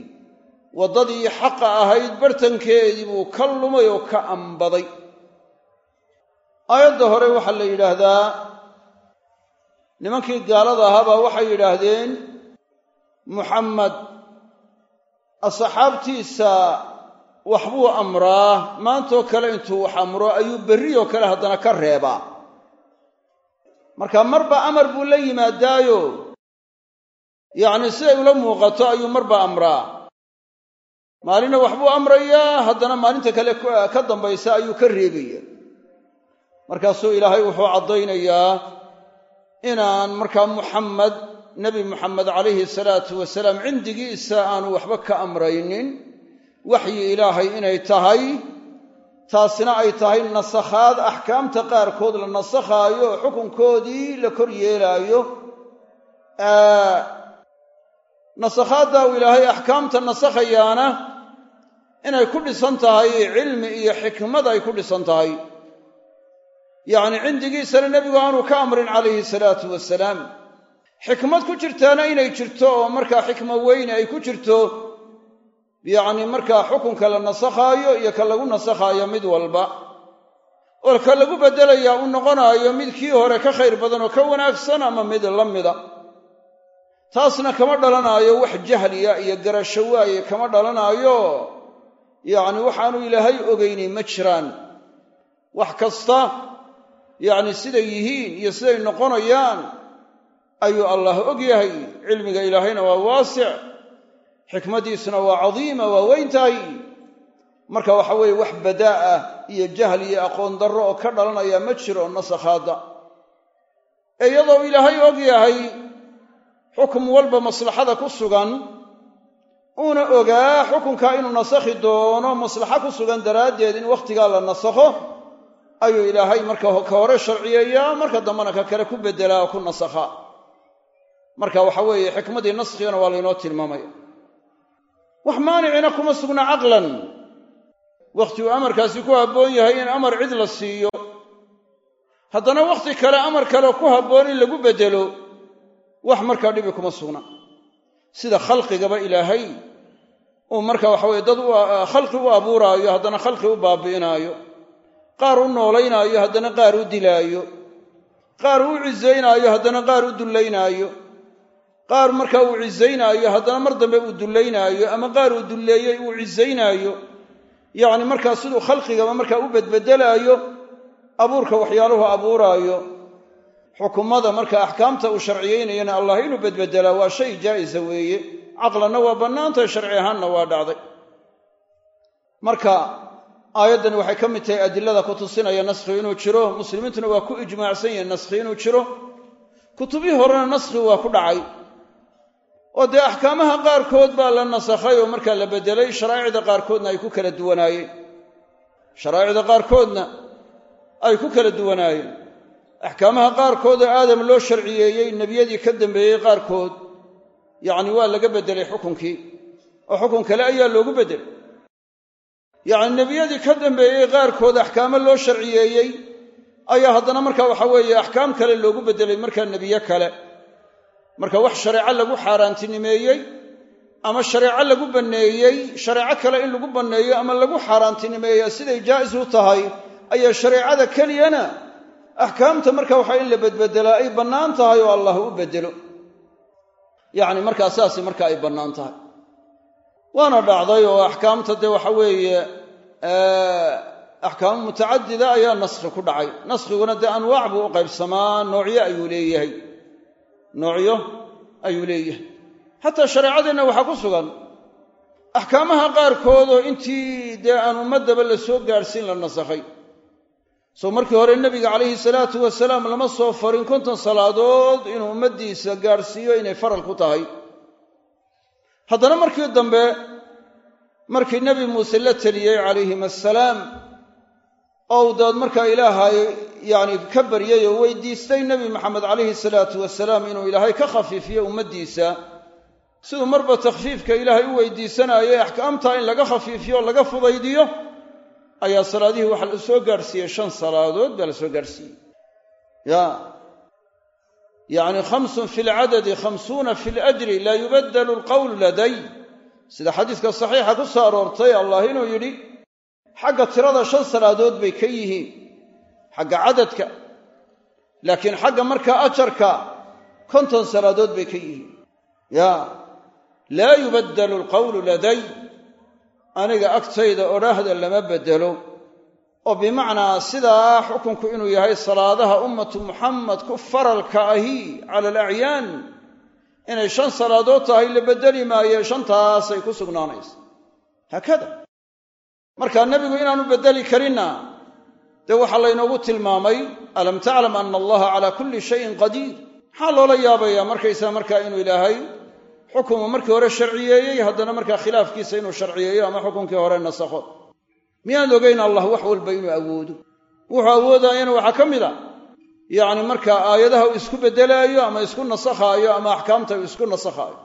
A: waddadii xaqa ahayd bartankeedii buu ka lumay oo ka ambaday. Aayadda hore waxaa la yidhaahdaa nimankii gaalada ahaabaa waxay yidhaahdeen muxammed asxaabtiisa waxbuu amraa maantoo kale intuu wax amro ayuu berrioo kale haddana ka reebaa marka marba amar buu la yimaadaayo. Yacni siday ula muuqato ayuu marba amraa. Maalinna waxbuu amrayaa haddana maalinta kale ka dambaysa ayuu ka reebaya. Markaasuu ilaahay wuxuu caddaynayaa inaan markaa muxamed nebi muxamed calayhi salaatu wasalaam cindigiisa aanu waxba ka amraynin waxyi ilaahay inay tahay taasina ay tahay nasakhaad. Axkaamta qaarkood la nasakhaayo oo xukunkoodii la kor yeelaayo. Nasakhaadda uu ilaahay axkaamta nasakhayaana inay ku dhisan tahay cilmi iyo xikmad ay ku dhisan tahay. Yacni cindigiisana nebigu aanu ka amrin calayhi salaatu wasalaam xikmad ku jirtaana inay jirto oo markaa xikma weyne ay ku jirto yacni markaa xukunka la nasakhaayo iyo ka lagu nasakhaayo mid walba oo ka lagu beddelayaa u noqonaayo mid kii hore ka khayr badan oo ka wanaagsan ama mid la mida. Taasna kama dhalanaayo wax jahliya iyo garasho waaye kama dhalanaayo. Yacni waxaanu ilaahay ogaynay ma jiraan. Wax kasta yacni siday yihiin iyo siday noqonayaan ayuu allah og yahay. Cilmiga ilaahayna waa waasic xikmaddiisuna waa cadiima waa weyn tahay marka waxa weeye wax badaa'ah iyo jahli iyo aqoon darro oo ka dhalanaya ma jiro nasakhaadda. Ee iyadoo ilaahay og yahay xukum walba maslaxada ku sugan uuna ogaa xukunkaa inuu nasakhi doono maslaxo ku sugan daraaddeed in wakhtigaa la nasakho ayuu ilaahay marka ka hore sharciyeeyaa marka dambena ka kale ku beddelaa oo ku nasakha. Marka waxa weeye xikmadii naskigana waa laynoo tilmaamaya wax maanicina kuma sugna caqlan. Wakhti uu amarkaasi ku habboon yahay in amar cid la siiyo. Haddana wakhti kale amar kale ku habboon in lagu beddelo wax markaa dhibi kuma sugna. Sida khalqigaba ilaahay uu marka waxa weye dad khalqi u abuuraayo haddana khalqi u baabi'inaayo. Qaar u noolaynaayo haddana qaar u dilaayo qaar u cisaynaayo haddana qaar u dullaynaayo qaar markaa uu cisaynaayo haddana mar dambe uu dullaynaayo ama qaar uu dulleeyey uu cisaynaayo yacni markaa siduu khalqigaba markaa u bedbedelaayo abuurka waxyaaluhu abuuraayo. Xukumada marka axkaamta uu sharciyeynayana allah inuu bedbedelaa waa shay jaa'isa weeye. Caqlanna waa bannaantahay sharci ahaanna waa dhacday. Marka aayaddani waxay ka mid tahay adilada ku tusinaya naskhi inuu jiro muslimiintuna waa ku ijmaacsan yihiin naskhi inuu jiro. Kutubii horena naskhi waa ku dhacay oo dee axkaamaha qaarkood baa la nasakhay oo markaa la beddelay sharaa'icda qaarkoodna ay ku kala duwanaayeen. Sharaa'icda qaarkoodna ay ku kala duwanaayeen. Axkaamaha qaarkood oo aadam loo sharciyeeyey nebiyadii ka dambeeyey qaarkood yacni waa laga beddelay xukunkii oo xukun kale ayaa loogu beddelay yacni nebiyadii ka dambeeyey qaarkood axkaamo loo sharciyeeyey ayaa haddana marka waxa weeye axkaam kale loogu beddelay markaa nebiye kale marka wax shareeco lagu xaaraantinimeeyey ama shareeco lagu banneeyey shareeco kale in lagu banneeyo ama lagu xaaraantinimeeya siday jaa'is u tahay ayaa shareecada keliyana axkaamta marka waxa in la bedbedelaa ay bannaan tahay oo allah u beddelo yacni markaa saasi marka ay bannaan tahay. Waana dhacday oo axkaamta dee waxa weeye axkaam mutacadida ayaa naskhi ku dhacay. Naskhiguna dee anwaac buu u qaybsamaa noocyo ayuu leeyahay noocyo ayuu leeyahay. Xataa shareecadeenna waxaa ku sugan axkaamaha qaarkood oo intii dee aan ummaddaba la soo gaadhsiin la nasakhay. Soo markii hore nebiga calayhi salaatu wasalaam lama soo farin konton salaadood inuu ummaddiisa gaadhsiiyo inay faral ku tahay. Haddana markii dambe markii nebi muuse la teliyey calayhim assalaam oo u daad markaa ilaahay yacni ka baryay oo weydiistay nebi maxamed calayhi salaatu wasalaam inuu ilaahay ka khafiifiyo ummaddiisa. Siduu marba takhfiifka ilaahay u weydiisanayay axkaamtaa in laga khafiifiyo o laga fudaydiyo ayaa salaadihii waxaa la soo gaadhsiiyey shan salaadood baa la soo gaadhsiiyey ya yacni khamsun fi lcadadi khamsuuna fi ljri laa yubaddalu alqowlu laday. Sida xadiiska saxiixa ku soo aroortay allah inuu yidhi xagga tirada shan salaadood bay ka yihiin xagga cadadka laakiin xagga markaa ajarka konton salaadood bay ka yihiin. Ya laa yubaddalu alqowlu laday aniga agtayda odhaahda lama beddelo. Oo bimacnaa sidaa xukunku inuu yahay salaadaha ummatu muxamed ku faralka ahi cala alacyaan inay shan salaadood tahay la beddeli maaye shantaasay ku sugnaanaysa. Haakada. Markaa nebigu inaanu beddeli karinna dee waxaa laynoogu tilmaamay alam taclam ana allaha calaa kulli shayin qadiir? Maxaa loola yaabayaa markaysaa markaa inuu ilaahay xukumu markii hore sharciyeeyey haddana markaa khilaafkiisa inuu sharciyeeyo ama xukunkii hore nasakho? Miyaan ogeyn allah wax walba inuu awoodo? Wuxuu awoodaayana waxaa ka mid a yacni markaa aayadaha uu isku beddelaayo ama isku nasakhaayo ama axkaamta uu isku nasakhaayo.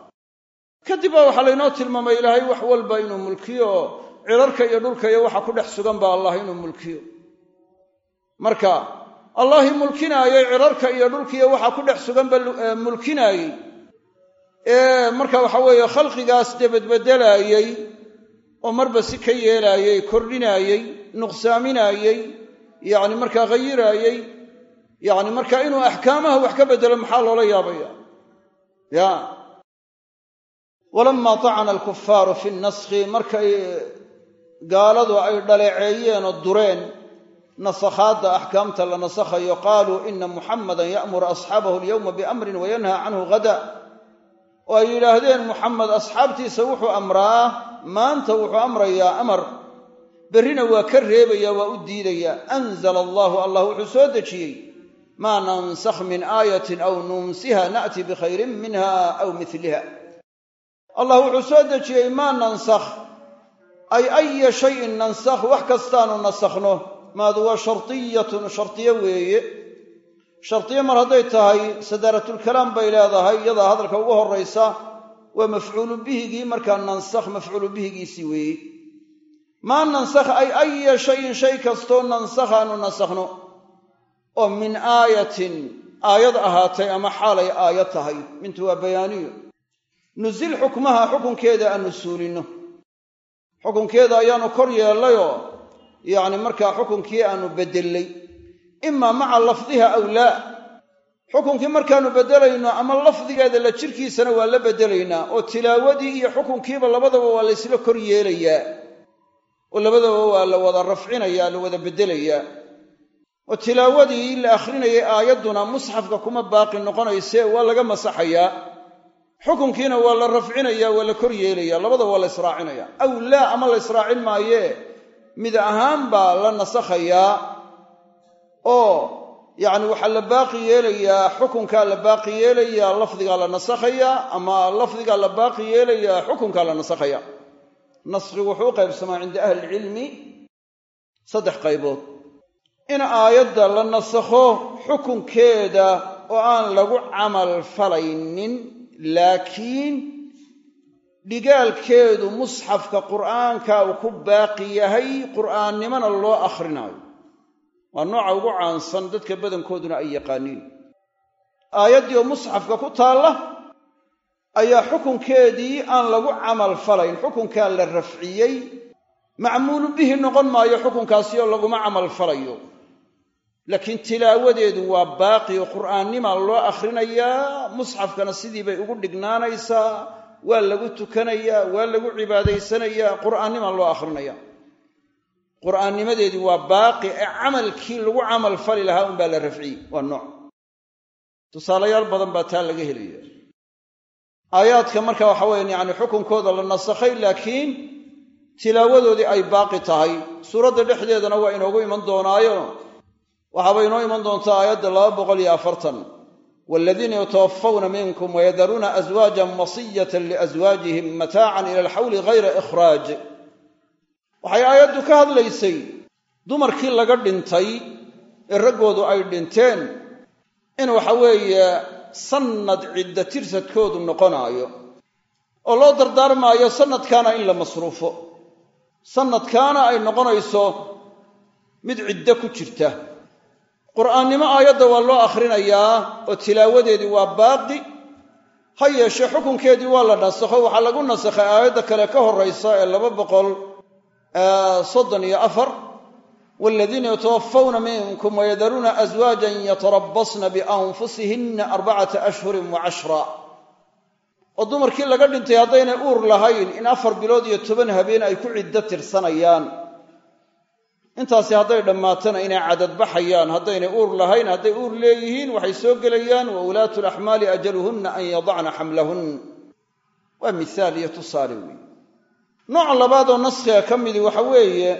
A: Kadib baa waxaa laynoo tilmaamay ilaahay wax walba inuu mulkiyo oo cirarka iyo dhulka iyo waxa ku dhex sugan baa allah inuu mulkiyo marka allahii mulkinaayey cirarka iyo dhulkiiyo waxa ku dhex sugan ba mulkinaayey ee marka waxa weeye khalqigaas dee bedbeddelaayey oo marba si ka yeelaayey kordhinaayey nuqsaaminaayey yacni markaa khayiraayey yacni marka inuu axkaamaha wax ka beddelo maxaa loola yaabaya? Ya. Walamaa tacana alkufaaru fi naskhi markay gaaladu ay dhaleeceeyeen oo dureen nasakhaadda axkaamta la nasakhayo qaaluu ina muxamadan ya'muru asxaabahu alyowma biamrin wayanha canhu hada oo ay yidhaahdeen muxamed asxaabtiisa wuxuu amraa maanta wuxuu amrayaa amar. Berrina waa ka reebayaa waa u diidayaa anzala allahu allah wuxuu soo dejiyey. Maa nansakh min aayatin aw nunsiha na'ti bikhayrin minha aw miliha allah wuxuu soo dejiyey maa nansakh. Ay aya shayin nansakh wax kastaanu nasakhno maadu waa shardiyatun shardiyo weeye. Shardiyo mar hadday tahay sadaaratulkalaam bay leedahay iyadaa hadalka ugu horraysa waa mafcuulu bihigii markaa nansakh mafcuulu bihigiisii weeye. Maa nansakh ay aya shayin shay kastoo nansakh aanu nasakhno oo min aayatin aayad ahaatay ama xaalay aayad tahay. Mintu waa bayaaniyo. Nusil xukmaha xukunkeeda aanu suulinno. Xukunkeeda ayaanu kor yeellayoo yacni markaa xukunkii aanu beddellay imaa maca lafdiha aw laa xukunkii markaanu beddelayno ama lafdigeeda la jirkiisana waa la beddelaynaa oo tilaawadii iyo xukunkiiba labadaba waa laysla kor yeelayaa oo labadaba waa la wada rafcinayaa la wada beddelayaa. Oo tilaawadii la akhrinayay aayadduna musxafka kuma baaqi noqonayse waa laga masaxayaa. Xukunkiina waa la rafcinayaa waa la kor yeelayaa labadaba waa la israacinaya aw laa ama la israacin maayee mid ahaan baa la nasakhayaa oo yacni waxaa la baaqi yeelayaa xukunkaa la baaqi yeelayaa lafdigaa la nasakhayaa ama lafdigaa la baaqi yeelayaa xukunkaa la nasakhaya naskhigu wuxuu u qaybsamaa cinda ahli ilcilmi saddex qaybood. In aayadda la nasakho xukunkeeda oo aan lagu camal falaynin laakiin dhigaalkeedu musxafka qur'aanka uu ku baaqi yahay qur'aannimona loo akhrinayo. Waa nooca ugu caansan dadka badankooduna ay yaqaaniin. Aayaddii oo musxafka ku taalla ayaa xukunkeedii aan lagu camal falayn xukunkaa la rafciyey macmuulu bihi noqon maayo xukunkaasi oo laguma camal falayo. Laakiin tilaawadeedu waa baaqi oo qur'aannimaa loo akhrinayaa musxafkana sidii bay ugu dhignaanaysaa waa lagu tukanayaa waa lagu cibaadaysanayaa qur'aannimaa loo akhrinaya. Qur'aannimadeedii waa baaqi ee camalkii lagu camal fali lahaa unbaa la rafciyey. Waa nooc. Tusaalayaal badan baa taa laga helaya aayaadka marka waxa weyan yacni xukunkooda la nasakhay laakiin tilaawadoodii ay baaqi tahay. Suuradda dhexdeedana waa inoogu iman doonaayo. Waxaaba inoo iman doontaa aayadda laba boqol iyo afartan waladiina yatawaffawna minkum wayadaruuna aswaajan wasiyatan liaswaajihim mataacan ila alxawli hayra ikhraaj waxay aayaddu ka hadlaysay dumarkii laga dhintay ee raggoodu ay dhinteen in waxa weeye sannad cidda tirsadkoodu noqonaayo oo loo dardaarmaayo sannadkaana in la masruufo sannadkaana ay noqonayso mid ciddo ku jirta qur'aannimo aayadda waa loo akhrinayaa oo tilaawadeedii waa baaqi. Ha yeeshee xukunkeedii waa la nasakho waxaa lagu nasakhay aayadda kale ka horraysa ee laba boqol soddon iyo afar. Waladiina yatawaffawna minkum wayadaruuna aswaajan yatarabasna bianfusihinna arbacata ashhurin wa cashra. Oo dumarkii laga dhintay haddaynay uur lahayn in afar bilood iyo toban habeen ay ku ciddo tirsanayaan intaasi hadday dhammaatana inay cadadbaxayaan haddaynay uur lahayn hadday uur leeyihiin waxay soo gelayaan wa ulaatu laxmaali ajaluhunna an yadacna xamlahun. Waa mihaal iyo tusaale weeye nooc labaad oo naskhiga ka midi waxa weeye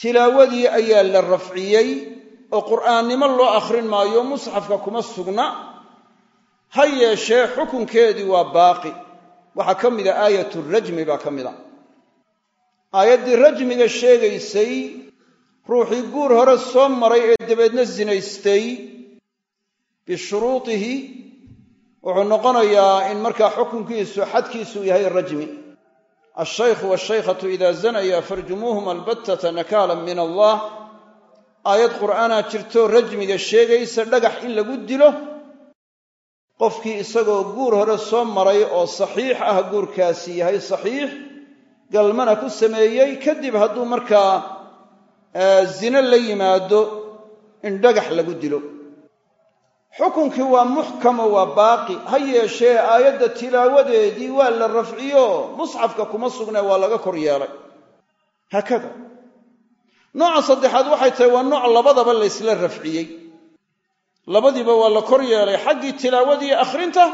A: tilaawadii ayaa la rafciyey oo qur'aannimo loo akhrin maayo musxafka kuma sugna. Ha yeeshee xukunkeedii waa baaqi. Waxaa ka mida aayatu rajmi baa ka mida aayaddii rajmiga sheegaysay ruuxii guur hore soo maray ee dabeedna sinaystay bishuruutihi wuxuu noqonayaa in markaa xukunkiisu xadkiisu yahay rajmi. Alshaykhu washaykhatu idaa zanaya farjumuuhum albattata nakaalan min allah. Aayad qur'aanaa jirto rajmiga sheegaysa dhagax in lagu dilo qofkii isagoo guur hore soo maray oo saxiix ah guurkaasi yahay saxiix galmana ku sameeyey kadib hadduu markaa zine la yimaado in dhagax lagu dilo. Xukunkii waa muxkamo waa baaqi. Ha yeeshee aayadda tilaawadeedii waa la rafciyo. Musxafka kuma sugnee waa laga kor yeelay. Haakada nooca saddexaad waxay tahay waa nooc labadaba laysla rafciyey. Labadiiba waa la kor yeelay. Xaggii tilaawadii akhrinta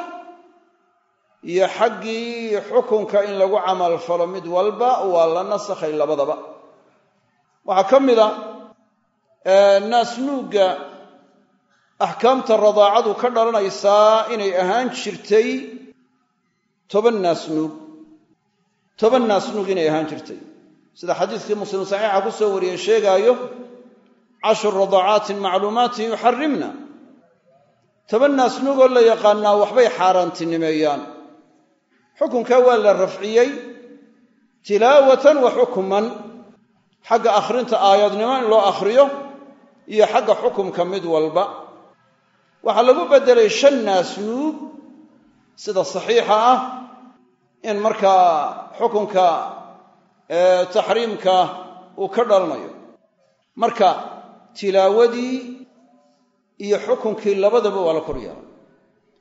A: iyo xaggii xukunka in lagu camal falo mid walba waa la nasakhay labadaba. Waxaa ka mid a naasnuugga axkaamta radaacadu ka dhalanaysaa inay ahaan jirtay toban naasnuug toban naasnuug inay ahaan jirtay. Sida xadiiskii muslim saxiixa ku soo wariyey sheegaayo cashru radacaatin macluumaatin yuxarimna toban naasnuugoo la yaqaanaa waxbay xaaraantinimeeyaan xukunkaa waa la rafciyey tilaawatan wa xukman. Xagga akhrinta aayadnimo in loo akhriyo iyo xagga xukumka mid walba. Waxaa lagu beddelay shan naasnuug sida saxiixa ah in markaa xukunka taxriimka uu ka dhalanayo marka tilaawadii iyo xukunkii labadaba waa la kor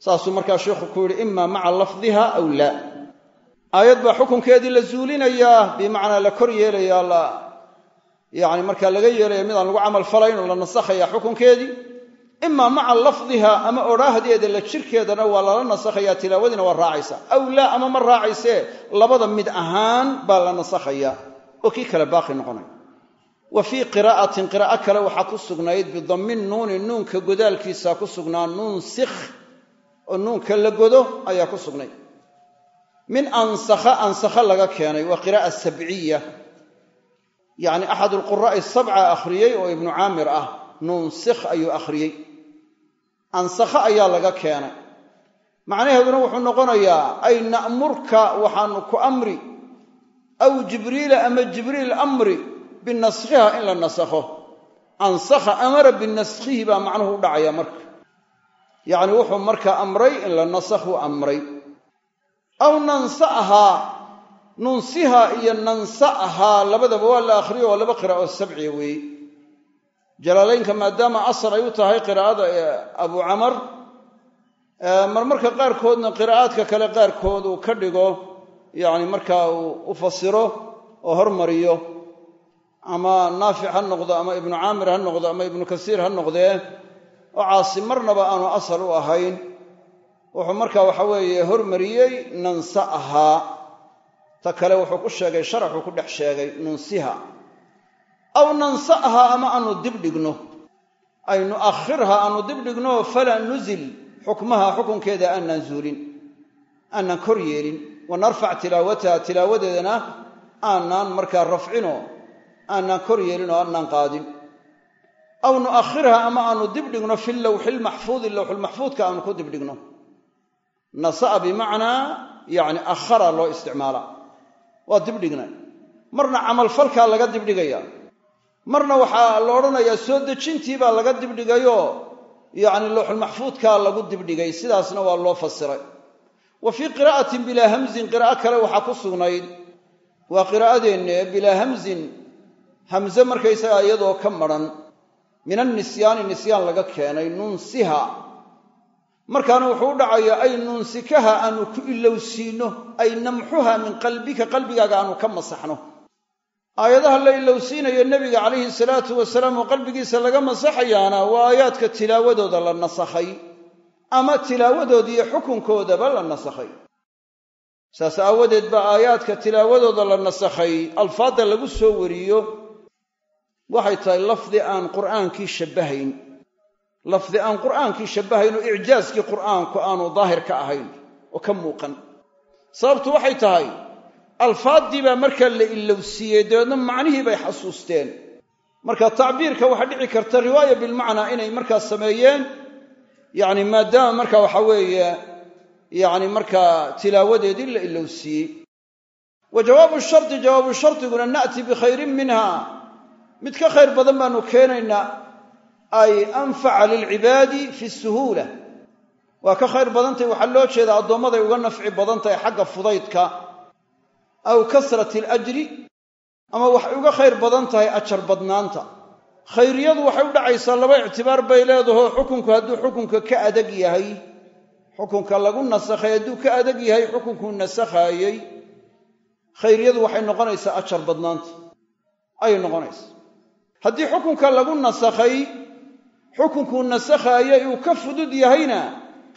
A: saasuu markaa sheikhu ku yidhi ima maca lafdiha aw laa. Aayad baa xukunkeedii la zuulinayaa bimacnaa la kor yeelayaa la yani markaa laga yeelaya mid aan lagu camal falayn oo la nasakhaya xukunkeedii. Ima maca lafdiha ama odhaahdeeda la jirkeedana waa lala nasakhayaa tilaawadiina waa raacaysa aw laa ama ma raacaysee labada mid ahaan baa la nasakhaya oo kii kale baaqi noqonaya wa fii qiraa'atin qiraa'o kale waxaa ku sugnayd bidammi nuuni nuunka godaalkiisaa ku sugnaa nunsikh oo nuunka la godo ayaa ku sugnay. Min ansakha ansakha laga keenay waa qiraa'a sabciya. Yacni axad alquraa'i sabca akhriyey oo ibnu caamir ah nunsikh ayuu akhriyey. Ansakha ayaa laga keenay. Macnaheeduna wuxuu noqonayaa ay na'murka waxaanu ku amri. Aw jibriila ama jibriil amri binaskhiha in la nasakho. Ansakha amara binaskhihi baa macnuhu u dhacaya marka yacni wuxuu markaa amray in la nasakhu amray. Aw nansa'haa nunsiha iyo nansa'haa labadaba waa la akhriyo waa laba qiraa'o sabciya weeye jalaalaynka maadaama asal ay u tahay qiraa'ada abu camar marmarka qaarkoodna qiraa'aadka kale qaarkood uu ka dhigo yacni markaa uu u fasiro oo hormariyo. Ama naafic ha noqdo ama ibnu caamir ha noqdo ama ibnu kasiir ha noqdee oo caasi marnaba aanu asal u ahayn wuxuu markaa waxa weeye hormariyey nansa ahaa ta kale wuxuu ku sheegay sharaxuu ku dhex sheegay nunsiha. Aw nansa'ha ama aanu dibdhigno ay nu'akhirha aanu dibdhigno falaa nuzil xukmaha xukunkeeda aanaan zuulin aanaan kor yeelin. Wa narfac tilaawataha tilaawadeedana aanaan markaa rafcino aanaan kor yeelin oo aanaan qaadin aw nu'akhirha ama aanu dibdhigno fi lawxi lmaxfuudi lowxulmaxfuudka aanu ku dibdhigno. Nasa'a bimacnaa yacni akhara loo isticmaalaa waa dibdhigna. Marna camalfalkaa laga dibdhigaya marna waxaa la odhanayaa soo dejintii baa laga dibdhigayoo yacni lowxulmaxfuudkaa lagu dibdhigay sidaasna waa loo fasiray. Wa fii qiraa'atin bilaa hamzin qiraa'o kale waxaa ku sugnayd. Waa qiraa'adeenne bilaa hamzin. Hamze markaysagaa iyadoo ka madran min annisyaani nisyaan laga keenay nunsiha. Markaana wuxuu u dhacayaa ay nunsikaha aanu ku ilowsiinno ay namxuha min qalbika qalbigaaga aanu ka masaxno. Aayadaha la ilowsiinayo nebiga calayhi salaatu wasalaam oo qalbigiisa laga masaxayaana waa aayaadka tilaawadooda la nasakhay ama tilaawadoodiiyo xukunkoodaba la nasakhay saas aawadeed baa aayaadka tilaawadooda la nasakhay alfaadda lagu soo wariyo waxay tahay lafdi aan qur'aankii shabbahayn. Lafdi aan qur'aankii shabbahayn oo icjaaskii qur'aanku aanu daahir ka ahayn oo ka muuqan. Sababtu waxay tahay alfaaddii baa markaa la ilowsiiyey dabeedna macnihii bay xasuusteen. Marka tacbiirka waxaa dhici karta riwaaya bilmacnaa inay markaa sameeyeen yacni maadaama marka waxa weeye yacni markaa tilaawadeedii la ilowsiiyey. Wa jawaabu shardi jawaabu shardiguna na'ti bikhayrin minha mid ka khayr badan baanu keenaynaa ay anfaca lilcibaadi fi suhuula. Waa ka khayr badantahy waxaa loo jeedaa addoommaday uga nafci badan tahay xagga fudaydka aw kasrati alajri ama waxay uga khayr badan tahay ajar badnaanta. Khayriyadu waxay u dhacaysaa laba ictibaar bay leedaho xukunku hadduu xukunka ka adag yahay xukunka lagu nasakhay hadduu ka adag yahay xukunkuu nasakhaayey khayriyadu waxay noqonaysaa ajar badnaanta. Ayay noqonaysaa haddii xukunka lagu nasakhay xukunkuu nasakhaayey uu ka fudud yahayna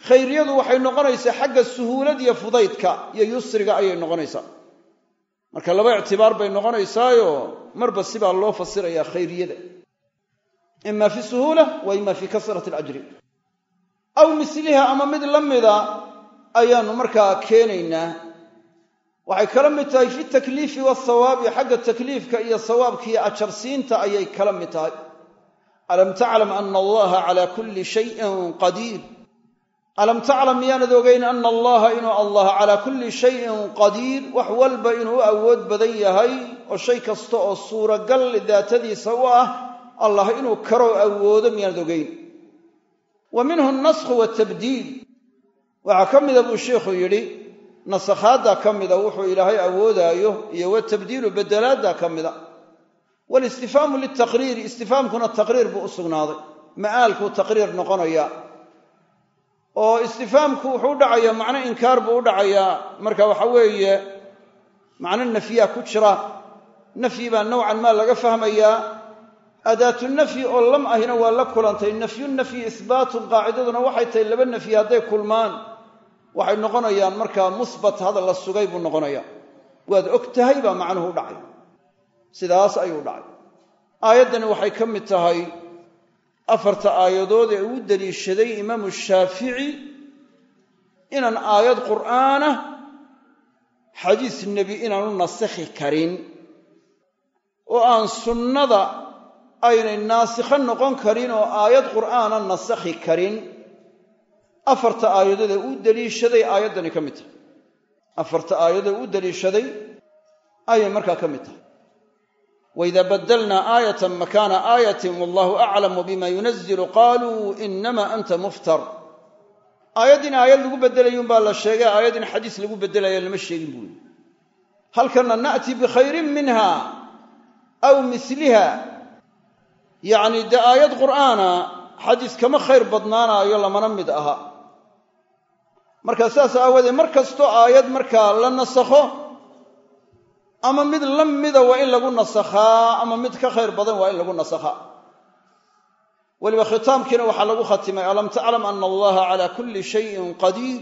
A: khayriyadu waxay noqonaysaa xagga suhuuladiyo fudaydka iyo yusriga ayay noqonaysaa. Marka laba ictibaar bay noqonaysaayo marba sibaa loo fasirayaa khayriyada ima fi suhuula wa ima fi kasrati alajri. Aw misliha ama mid la mida ayaannu markaa keenaynaa waxay kala mid tahay fi takliifi wathawaabi xagga takliifka iyo sawaabka iyo ajarsiinta ayay kala mid tahay. Alam taclam ana allaha cala kulli shayin qadiir alam taclam miyaanad ogeyn ana allaha inuu allah calaa kulli shayin qadiir wax walba inuu u awood badan yahay oo shay kasta oo suuragal daatadiisa u ah allah inuu karoo awoodo miyaanad ogeyn. Wa minhu naskhu watabdiil waxaa ka mida buu sheikhu yidhi nasakhaaddaa ka mida wuxuu ilaahay awoodaayo iyo watabdiilu bedelaaddaa ka mida. Walistifhaamu litaqriiri istifhaamkuna taqriir buu u sugnaaday. Ma'aalkuu taqriir noqonaya oo istifhaamku wuxuu u dhacayaa macno inkaar buu u dhacayaa. Marka waxa weeye macno nafyaa ku jira. Nafyi baa nowcan maa laga fahmayaa. Adaatu nafyi oo lam ahina waa la kulantay. Nafyu nafyi ihbaatun qaacidaduna waxay tahay laba nafyi hadday kulmaan waxay noqonayaan markaa musbat hadal la sugay buu noqonaya waad og tahay baa macnuhu dhacay. Sidaas ayuu dhacay. Aayaddani waxay ka mid tahay afarta aayadood ee uu deliishaday imaamu shaafici inaan aayad qur'aana xadiis nebi inaanu nasakhi karin oo aan sunnada aynay naasikho noqon karin oo aayad qur'aana nasakhi karin afarta aayadood ee uu deliishaday aayaddani ka mid tahay. Afarta aayadood ee uu deliishaday ayay markaa ka mid tahay. Waida badalnaa aayatan makaana aayatin wallahu aclamu bima yunazilu qaluu inama anta muftar. Aayad in aayad lagu bedelayun baa la sheegay aayad in xadiis lagu bedelaya lama sheegin buuli halkanna na'ti bikhayrin minha aw miliha yacni dee aayad qur'aana xadiis kama khayr badnaanaayo lamana mid aha marka saas aawadeed mar kastoo aayad markaa la nasakho ama mid la mida waa in lagu nasakhaa ama mid ka khayr badan waa in lagu nasakhaa. Weliba khitaamkiina waxaa lagu khatimay alam taclam ana allaha calaa kulli shayin qadiir?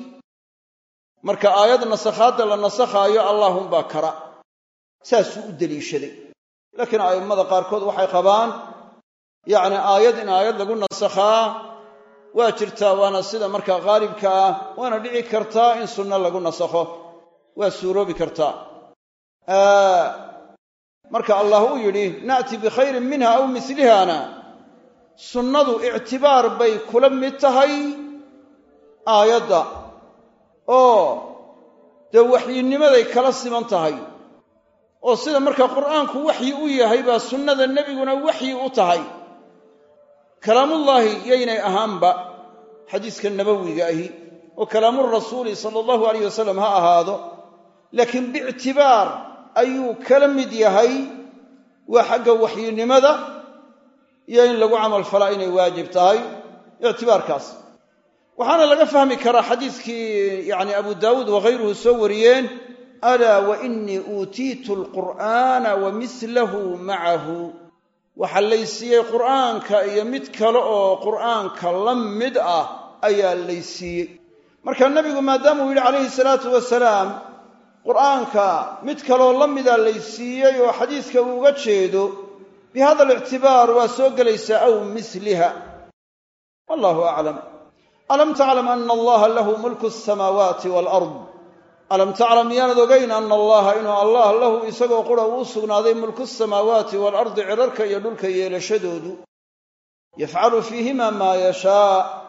A: Marka aayad nasakhaadda la nasakhaayo allaahunbaa kara. Saasuu u deliishaday. Laakiin a'immada qaarkood waxay qabaan yacni aayad in aayad lagu nasakhaa waa jirtaa waana sida markaa qaalibka ah waana dhici kartaa in sunno lagu nasakho. Waa suuroobi kartaa. Marka allah uu yidhi na'ti bikhayrin minha aw milihana sunnadu ictibaar bay kula mid tahay aayadda. Oo dee waxyinimaday kala siman tahay. Oo sida marka qur'aanku waxyi u yahay baa sunnada nebiguna waxyi u tahay. Kalaamullaahi yaynay ahaanba xadiiska nabowiga ahi oo kalaamurasuuli sala allahu alayh wasalam ha ahaado laakiin biictibaar ayuu kala mid yahay waa xagga waxyinimada iyo in lagu camal falaa inay waajib tahay ictibaarkaas. Waxaana laga fahmi karaa xadiiskii yani abu daawuud wakhayruhu soo wariyeen alaa wa inii uutiitu alqur'aana wa mislahu macahu. Waxaa laysiiyey qur'aanka iyo mid kale oo qur'aanka la mid ah ayaa laysiiyey marka nebigu maadaama uu yidhi calayhi salaatu wasalaam qur'aanka mid kaloo la mida laysiiyey oo xadiiska uu uga jeedo bihada alictibaar waa soo gelaysaa aw misliha. Wallahu aclam alam taclam ana allaha lahu mulku asamaawaati walard? Alam taclam miyaanad ogayn ana allaha inuu allah lahu isagoo qura uu sugnaaday mulku asamaawaati waalardi cirarka iyo dhulka yeelashadoodu? Yafcalu fiihima maa yashaa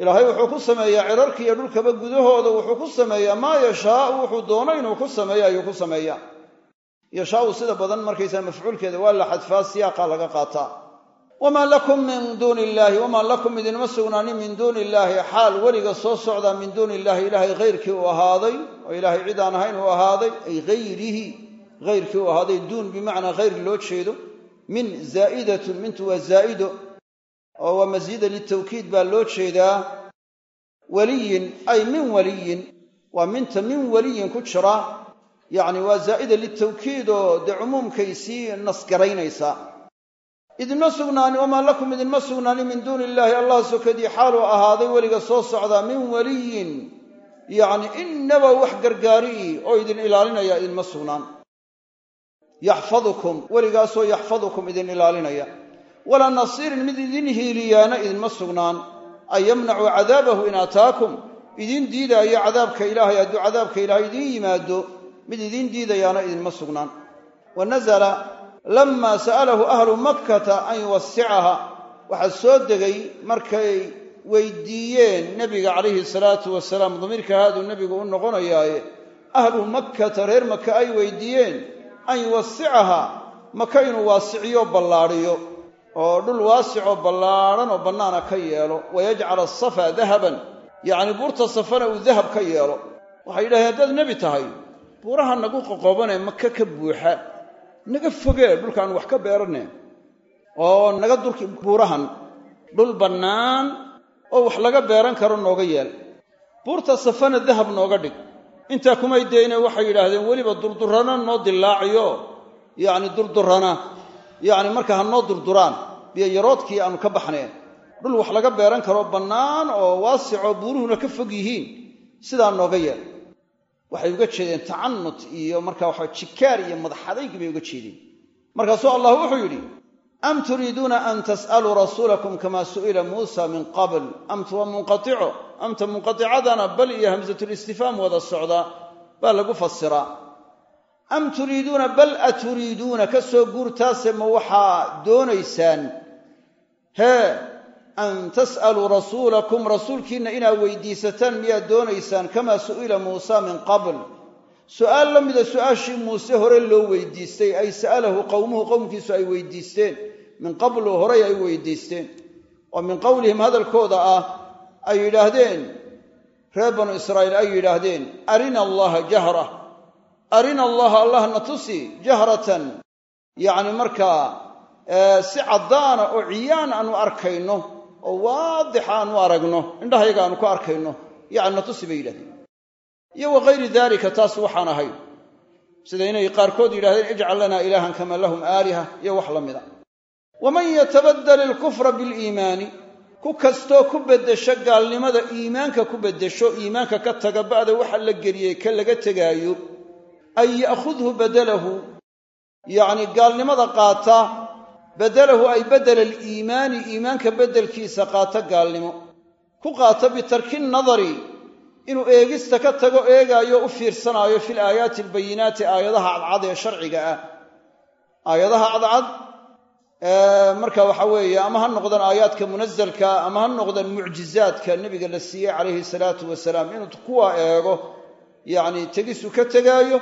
A: ilaahay wuxuu ku sameeyaa cirarka iyo dhulkaba gudahooda wuxuu ku sameeyaa. Maa yashaau wuxuu doono inuu ku sameeyo ayuu ku sameeyaa. Yashaau sida badan markaysaa mafcuulkeeda waa la xadfaa siyaaqa laga qaataa. Wamaa lakum min duuni illaahi wamaa lakum idinma sugnaanin min duuni illaahi xaal weliga soo socdaa min duuni illahi ilaahay hayrkii uu ahaaday oo ilaahay cid aan ahayn uu ahaaday ay hayrihi hayrkii uu ahaaday. Duun bimacnaa hayr loo jeedo. Min zaa'idatun mintu waa zaa'ido oo waa masiida litawkiid baa loo jeedaa waliyin ay min waliyin waa minta min waliyin ku jira yacni waa zaa'ida litawkiid oo dee cumuumkay sii nasgaraynaysaa. Idinma sugnaanin wamaa lakum idinma sugnaanin min duuni illaahi allah sokadii xaaluu ahaaday weliga soo socdaa min waliyin. Yacni innaba wax gargaari'i oo idin ilaalinaya idinma sugnaan. Yaxfadukum weligaasoo yaxfadukum idin ilaalinaya walaa nasiirin mid idin hiiliyaana idinma sugnaan ay yamnacu cadaabahu in ataakum idiin diidaayo cadaabka ilaahay hadduu cadaabka ilaahay idiin yimaado mid idiin diidayaana idinma sugnaan. Wa nasala lamma sa'alahu ahlu makkata an yuwasicaha waxaa soo degay markay weydiiyeen nebiga calayhi salaatu wasalaam damiirka haaduu nebigu u noqonayaaye ahlu makkata reer maka ay weydiiyeen an yuwasicaha maka inuu waasiciyo ballaadhiyo oo dhul waasicoo ballaadhan oo bannaana ka yeelo wayajcala asafa dahaban. Yacni buurta safana uu dahab ka yeelo. Waxay yidhahdeen haddaad nebi tahay buuraha nagu qoqobanee maka ka buuxa. Naga fogee dhulkaan wax ka beeranne oo naga durki buurahan. Dhul bannaan oo wax laga beeran karo nooga yeel. Buurta safana dahab nooga dhig. Intaa kumay deyne waxay yidhaahdeen weliba durdurrana noo dillaaciyo. Yacni durdurrana yacni marka ha noo durduraan biyoyaroodkii aanu ka baxneen. Dhul wax laga beeran karo bannaan oo waasicoo buuruhuna ka fog yihiin. Sidaa nooga yeel waxay uga jeedeen tacanut iyo markaa waxa jikaar iyo madaxadayg bay uga jeedeen. Markaasuu allah wuxuu yidhi am turiiduuna an tas'aluu rasuulakum kamaa su'ila muusa min qabl? Amtu waa munqaico amta munqaicadana bal iyo hamsatulistifhaam wada socda? Baa lagu fasiraa am turiiduuna bal aturiiduuna ka soo guurtaase ma waxaa doonaysaan? Hee an tas'aluu rasuulakum rasuulkiinna inaad weydiisataan miyaad doonaysaan? Kamaa su'ila muusa min qabl. Su'aal la mida su'aashii muuse hore loo weydiistay ay sa'alahu qowmuhu qowmkiisu ay weydiisteen. Min qablu horay ay weydiisteen. Oo min qowlihim hadalkooda ah ay yidhaahdeen reer banu israa'iil ay yidhaahdeen arina allaha jahra arina allaha allahna tusi jahratan. Yacni markaa si caddaana oo ciyaan aanu arkayno oo waadixa aanu aragno indhahayaga aanu ku arkayno yacni na tusi bay yidhahdeen. Iyo wakayri dalika taas waxaan ahayn sida inay qaarkood yidhahdeen ijcal lanaa ilaahan kama lahum aaliha iyo wax la mida. Waman yatabadal ilkufra biliimaani ku kastoo ku beddesho gaalnimada iimaanka ku beddesho iimaanka ka taga ba'da waxa la geliyey ka laga tegaayo ay ya'khudhu badalahu. Yacni gaalnimada qaata badalahu ay badela aliimaani iimaanka beddelkiisa qaata gaalnimo. Ku qaata bitarki nadari inuu eegista ka tago eegaayo u fiirsanaayo fil aayaati albayinaati aayadaha cadcad ee sharciga ah. Aayadaha cadcad marka waxa weeye ama ha noqdaan aayaadka munasalka ama ha noqdaan mucjizaadka nebiga la siiyey calayhi salaatu wasalaam inuu kuwa eego yacni tegisu ka tegaayo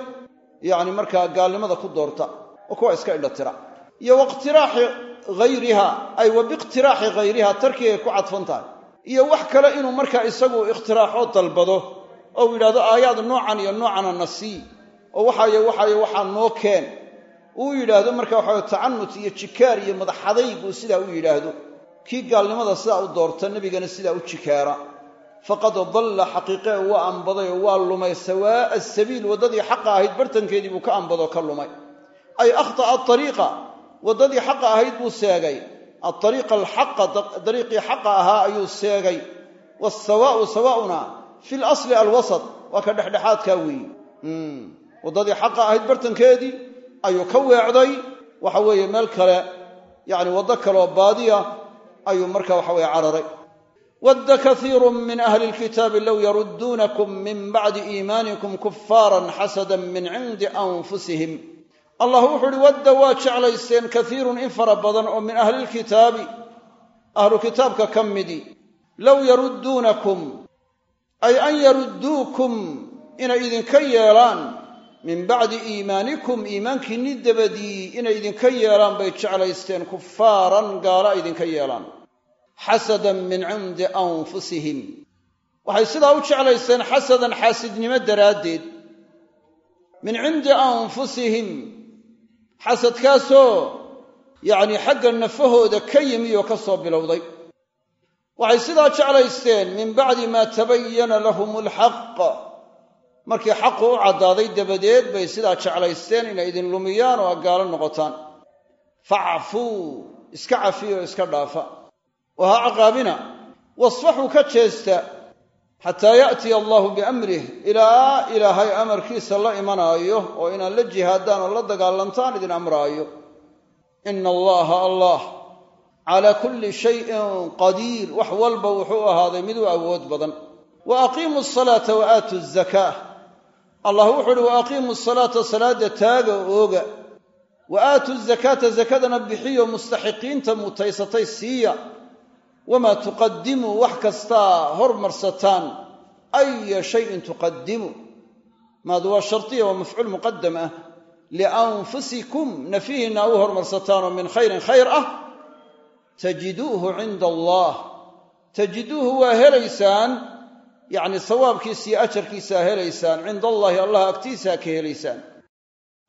A: yacni markaa gaalnimada ku doorta oo kuwa iska indhatira iyo waiqtiraaxi hayriha ay wa biiqtiraaxi hayriha tarkigay ku cadfan tahay. Iyo wax kale inuu markaa isagu ikhtiraaxoo dalbado ou yidhahdo aayaad noocan iyo noocana na sii. Oo waxaayo waxaayo waxaa noo keen. Uu yidhaahdo marka waxaa tacanut iyo jikaar iyo madaxadayg uu sidaa u yidhaahdo. Kii gaalnimada sidaa u doorta nebigana sidaa u jikaara faqad dalla xaqiiqee waa ambaday oo waa lumay sawaa'a asabiil waddadii xaqa ahayd bartankeedii buu ka ambadoo ka lumay. Ay akhta'a ariiqa waddadii xaqa ahayd buu seegay. Aariiqa alxaqa dariiqii xaqa ahaa ayuu seegay. Wasawaa'u sawaa'una fi lasli alwasat waa ka dhexdhexaadkaa weeye waddadii xaqa ahayd bartankeedii ayuu ka weecday. Waxa weeye meel kale yacni waddo kaleoo baadiya ayuu marka waxa weye cararay wadda kaiiru min ahli lkitaabi low yarudduunakum min bacdi iimaanikum kufaaran xasadan min cindi anfusihim allah wuxuu uhi wadda waa jeclaysteen kaiirun in fara badan oo min ahlilkitaabi ahlu kitaabka ka midi low yarudduunakum ay an yarudduukum inay idinka yeelaan min bacdi iimaanikum iimaankiinni dabadii inay idinka yeelaan bay jeclaysteen kufaaran gaala idinka yeelaan xasadan min cindi anfusihim waxay sidaa u jeclaysteen xasadan xaasidnimo daraaddeed min cindi anfusihim xasadkaasoo yacnii xagga nafahooda ka yimi oo ka soo bilowday waxay sidaa jeclaysteen min bacdi maa tabayana lahum alxaq markii xaqu u caddaaday dabadeed bay sidaa jeclaysteen inay idin lumiyaan oo gaalo noqotaan facfuu iska cafiya oo iska dhaafa oo ha caqaabina wasfaxuu ka jeesta xataa ya'tiya allahu biamrih ilaa ilaahay amarkiisa la imanaayo oo inaad la jihaadaan oo la dagaalantaan idin amraayo ina allaha allah calaa kulli shayin qadiir wax walba wuxuu ahaaday mid u awood badan wa aqiimu asalaata wa aatu zakaa allah wuxu uhi wa aqiimu salaata salaada taaga ooga wa aatu zakaata zakadana bixiyo mustaxiqiinta mutaysatay siiya wamaa tuqadimuu wax kastaa hormarsataan aya shayin tuqadimu maadu waa shardiya waa mafcuul muqadam ah lianfusikum nafihiinna u hormarsataanoo min khayrin khayr ah tajiduuhu cinda allah tajiduuhu waa helaysaan yacni sawaabkiisa iyo ajarkiisaa helaysaan cinda allaahi allah agtiisaa ka helaysaan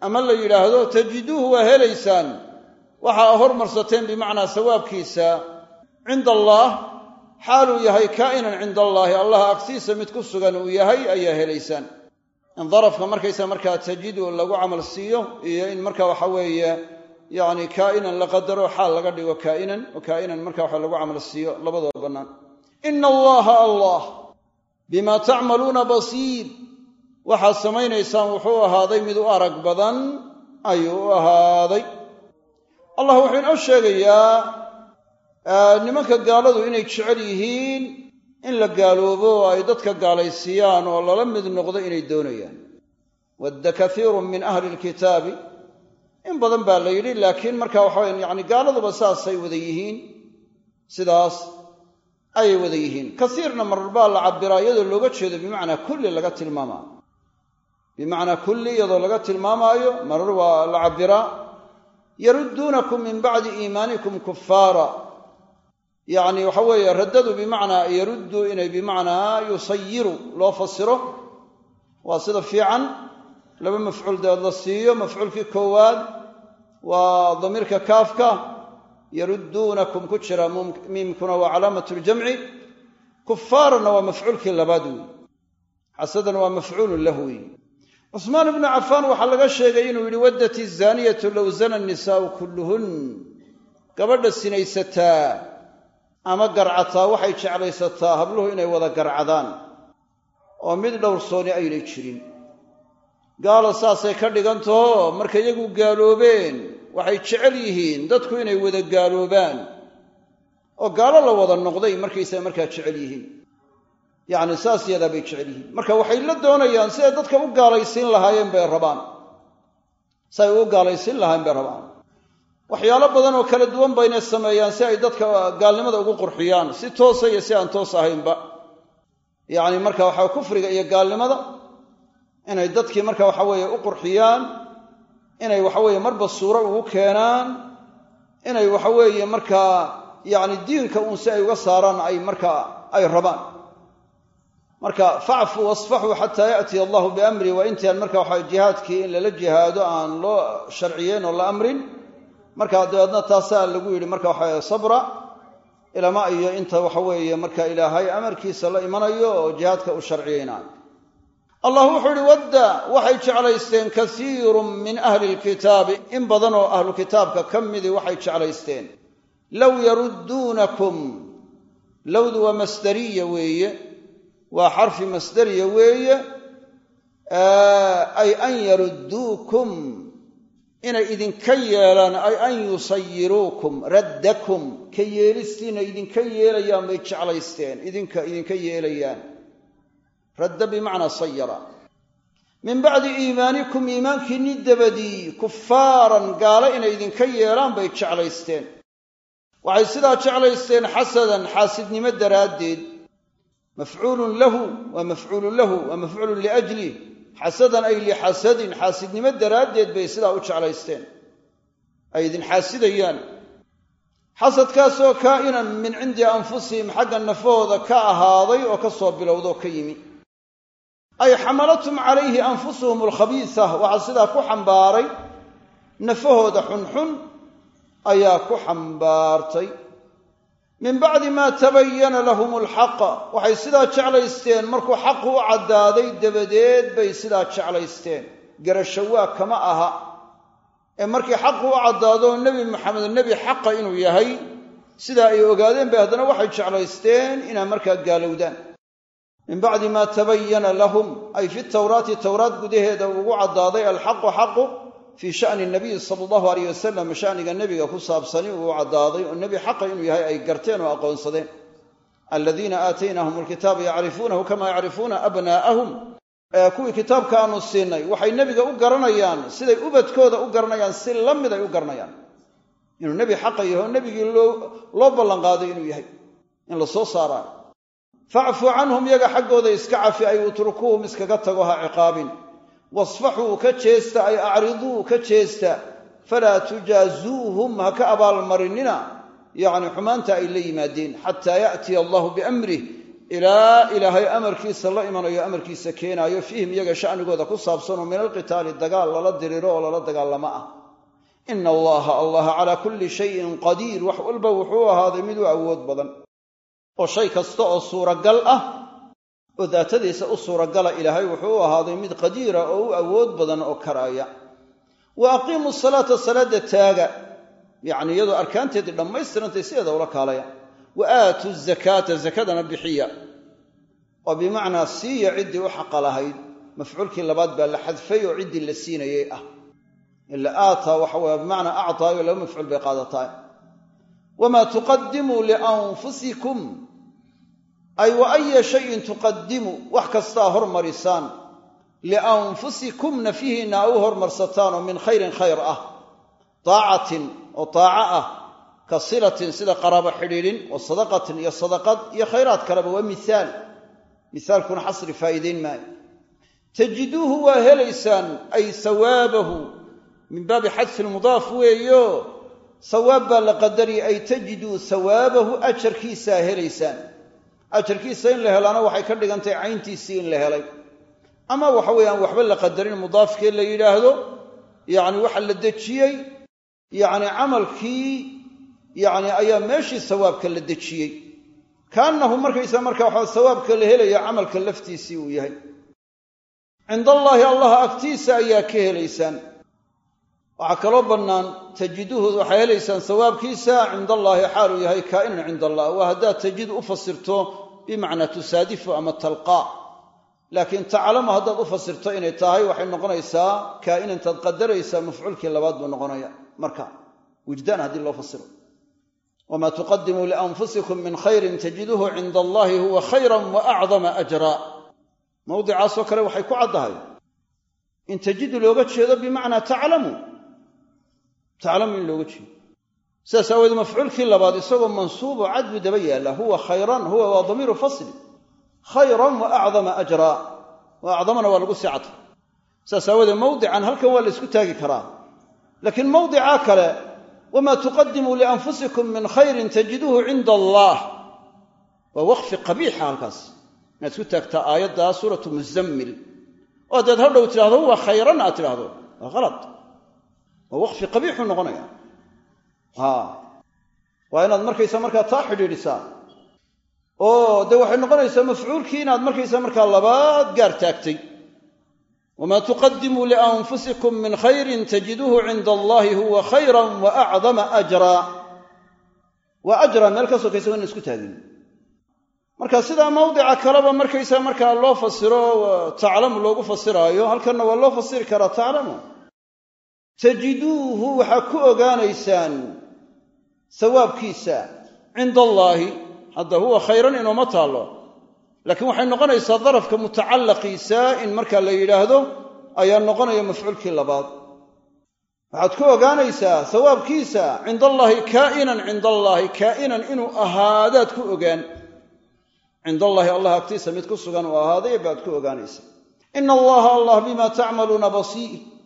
A: ama la yidhaahdo tajiduuhu waa helaysaan waxaa hormarsateen bimacnaa sawaabkiisa cinda allaah xaaluu yahay kaa'inan cinda allaahi allah agtiisa mid ku sugan uu yahay ayaa helaysaan in darafka markaysa markaa tajidu lagu camal siiyo iyo in marka waxa weeye yacni kaa'inan la qadaro xaal laga dhigo kaa'inan oo kaa'inan marka waxa lagu camal siiyo labadoo bannaan. Ina allaha allah bimaa tacmaluuna basiir. Waxaad samaynaysaan wuxuu ahaaday mid u arag badan ayuu u ahaaday. Allah wuxuu inoo sheegayaa nimanka gaaladu inay jecel yihiin in la gaaloobo oo ay dadka gaalaysiiyaan oo lala mid noqdo inay doonayaan. Wadda kaiirun min ahli lkitaabi in badan baa la yidhi laakiin marka waxaweya yani gaaladuba saasay wada yihiin. Sidaas ayay wada yihiin. Kasiirna marar baa la cabiraa iyadoo looga jeedo bimacnaa kulli laga tilmaamaayo bimacnaa kulli iyadoo laga tilmaamaayo marar waa la cabiraa yarudduunakum min bacdi iimaanikum kufaara yacni waxa weeye raddadu bimacnaa yaruddu inay bimacnaa yusayiru loo fasiro. Waa sida fiican. Laba mafcuul deed la siiyo. Mafcuulkii koowaad waa damiirka kaafka. Yarudduunakum ku jira miimkuna waa calaamat ljamci kufaaranna waa mafcuulkii labaad wey xasadan waa mafcuulun lahu wey cusmaan ibnu cafaan waxaa laga sheegay inuu yidhi waddat izaaniyatu low zana nisaau kulluhun. Gabadha sinaysataa ama garcataa waxay jeclaysataa habluhu inay wada garcadaan oo mid dhowrsooni aynay jirin. Gaala saasay ka dhigantaho marka iyagu gaaloobeen waxay jecel yihiin dadku inay wada gaaloobaan oo gaalo la wada noqday markaysaa markaa jecel yihiin. Yacni saas yadaa bay jecel yihiin. Marka waxay la doonayaan siday dadka u gaalaysiin lahaayeen bay rabaan. Si ay u gaalaysiin lahaayeen bay rabaan waxyaalo badan oo kala duwan baynay sameeyaan si ay dadka gaalnimada ugu qurxiyaan si toosa iyo si aan toos ahaynba. Yacni marka waxaa kufriga iyo gaalnimada inay dadkii marka waxa weeye u qurxiyaan inay waxaweeye marba suuro ugu keenaan inay waxaweeye markaa yacni diinka uun si ay uga saaraan ay markaa ay rabaan. Marka facfu wasfaxuu xataa yaatiya allahu biamri waa intaan marka waxa jihaadkii in lala jihaado aan loo sharciyeyn oo la amrin markaa dabeedna taasaa lagu yidhi marka waxa sabra ilama iyo inta waxa weeye marka ilaahay amarkiisa la imanayo oo jihaadka u sharciyeynaayo allah wuxuu ihi wadda waxay jeclaysteen kasiirun min ahli lkitaabi in badan oo ahlu kitaabka ka midii waxay jeclaysteen. Low yarudduunakum. Lowdu waa masdariya weeye waa xarfi masdariya weeye ay an yarudduukum inay idinka yeelaan ay an yusayiruukum raddakum ka yeelistiina idinka yeelayaan bay jeclaysteen idinka idinka yeelayaan. Radda bimacnaa sayara min bacdi iimaanikum iimaankiinni dabadii kufaaran gaalo inay idinka yeelaan bay jeclaysteen. Waxay sidaa jeclaysteen xasadan xaasidnimo daraaddeed. Mafcuulun lahu waa mafcuulun lahu waa mafcuulun liajlih xasadan ay lixasadin xaasidnimo daraaddeed bay sidaa u jeclaysteen. Ay idin xaasidayaan. Xasadkaasoo kaa'inan min cindi anfusihim xagga nafahooda ka ahaaday oo ka soo bilowda oo ka yimi. Ay xamalatum calayhi anfusuhum alkhabiisa waxaa sidaa ku xambaaray. Nafahooda xunxun ayaa ku xambaartay min bacdi maa tabayana lahum alxaqa. Waxay sidaa jeclaysteen markuu xaqu u caddaaday dabadeed bay sidaa jeclaysteen. Garashawaa kama aha. Ee markii xaqu u caddaado nebi maxamed nebi xaqa inuu yahay sidaa ay ogaadeen bay haddana waxay jeclaysteen inaa markaa gaalowdaan. Min bacdi maa tabayana lahum ay fi tawraati towraat gudaheeda ugu caddaaday alxaqu xaqu fii shani nabiyi sala allahu aleyh wasalam shaniga nebiga ku saabsani uu caddaaday oo nebi xaqa inuu yahay ay garteen oo aqoonsadeen. Aladiina aataynahum alkitaaba yacrifuunahu kama yacrifuuna abnaa'ahum. Kuwii kitaabka aanu siinay waxay nebiga u garanayaan siday ubadkooda u garanayaan si la mid ay u garanayaan. Inuu nebi xaqa yahay oo nebigii loo ballanqaaday inuu yahay in la soo saaraayo facfu canhum yaga xaggooda iska cafi ay utrukuuhum iskaga tago ha ciqaabin wasfaxuu ka jeesta ay acriduu ka jeesta falaa tujaazuuhum ha ka abaalmarinina yacni xumaanta ay la yimaadeen xataa yaatiya allahu biamrih ilaa ilaahay amarkiisa la imanayo amarkiisa keenaayo fiihim iyaga sha'nigooda ku saabsanoo min alqitaali dagaal lala diriro oo lala dagaalamo ah. Ina allaha allaha calaa kulli shayin qadiir wax walba wuxuu ahaaday mid u awood badan oo shay kasta oo suuragal ah oo daatadiisa u suuragala ilaahay wuxuu u ahaaday mid qadiira oo u awood badan oo karaaya. Wa aqiimu salaata salaadda taaga. Yacni iyadoo arkaanteedii dhammaystirantay sideeda ula kaalaya. Wa aatu zakaata zakadana bixiya. Oo bimacnaa siiya ciddii u xaqa lahayd. Mafcuulkii labaad baa la xadfay oo ciddii la siinayay ah. Ila aataa waxa weye bimacnaa actaayo laba mafcuul bay qaadataa. Wamaa tuqadimuu lianfusikum ay wa aya shayin tuqadimu wax kastaa hormarisaan. Lianfusikum nafyihiinna a u hormarsataan oo min khayrin khayr ah. Daacatin oo daaco ah. Ka silatin sida qaraabo xidhiidhin wa sadaqatin iyo sadaqad iyo khayraad kaleba waa mihaal mihaalkuna xasri faa'iidayn maayo. Tajiduuhu waa helaysaan ay sawaabahu. Min baabi xadfi lmudaaf weeyo. Sawaab baa la qadariya ay tajiduu sawaabahu ajarkiisaa helaysaan ajarkiisa in la helaana waxay ka dhigantahay cayntiisii in la helay. Ama waxa weeyaan waxba la qadarin mudaafkee la yidhaahdo yacni waxa la dejiyey yacni camalkii yacni ayaa meeshii sawaabka la dejiyey. Kaannahu markaysa marka waxa sawaabka la helaya camalka laftiisii uu yahay. Cinda allaahi allah agtiisa ayaa ka helaysaan waxaa kaloo bannaan tajiduhu waxaa helaysaan sawaabkiisa cinda allaahi xaaluu yahay kaa'inan cinda allah waa haddaad tajid u fasirto bimacnaa tusaadifu ama talqaa. Laakiin taclamu haddaad u fasirto inay tahay waxay noqonaysaa kaa'inantaad qadaraysaa mafcuulkii labaad buu noqonaya marka wijdaan haddii loo fasiro. Wamaa tuqadimuu lianfusikum min khayrin tajiduhu cinda allaahi huwa khayran wa acdama ajra. Mawdicaasoo kale waxay ku caddahay in tajidu looga jeedo bimacnaa taclamu taclamu in looga jeedo. Sidaas aaweed mafcuulkii labaad isagoo mansuubo cad buu daba yaalla huwa khayran huwa waa damiiru fasli. Khayran wa acdama ajra. Wa acdamana waa lagu sii cadfay sidaas aawoodee mawdican halkan waa la ysku taagi karaa. Laakiin mawdicaa kale wamaa tuqadimuu lianfusikum min khayrin tajiduuhu cinda allaah. Waa waqfi qabiixa halkaas. Inaad isku taagtaa aayaddaa suuratu muzammil. Oo haddaad hadhow tidhahdo huwa khayran aad tidhahdo waa halad waa waqfi qabiixuu noqonaya. Waa inaad markaysa markaa taa xidhiidhisaa oo dee waxay noqonaysaa mafcuulkii inaad markaysa markaa labaad gaar taagtay. wamaa tuqadimuu lianfusikum min khayrin tajiduuhu cinda allaahi huwa khayran wa acdama ajraa waa ajra meel ka sokaysa waa ina isku taagin. Marka sidaa mawdica kaleba markaysa markaa loo fasiro taclamu loogu fasiraayo halkanna waa loo fasiri karaa taclamu tajiduuhu waxaa ku ogaanaysaan sawaabkiisa cinda allaahi hadda huwa khayran inooma taallo. Laakiin waxay noqonaysaa darafka mutacallaqiisa in marka la yidhaahdo ayaa noqonaya mafcuulkii labaad. Waxaad ku ogaanaysaa sawaabkiisa cinda allaahi kaa'inan cinda allaahi kaa'inan inuu ahaadaad ku ogaan. Cinda allaahi allah agtiisa mid ku sugan uu ahaaday baad ku ogaanaysaa. Ina allaha allah bimaa tacmaluuna basiir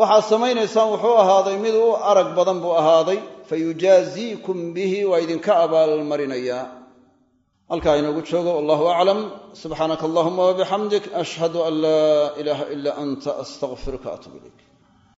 A: waxaad samaynaysaan wuxuu ahaaday mid u arag badan buu ahaaday fayujaaziikum bihi waa idinka abaalmarinayaa halkaa inoogu joogo wallahu aclam. Subxaanaka allahuma wabixamdik ashhadu an laa ilaaha ila anta astaqfiruka atub ilayk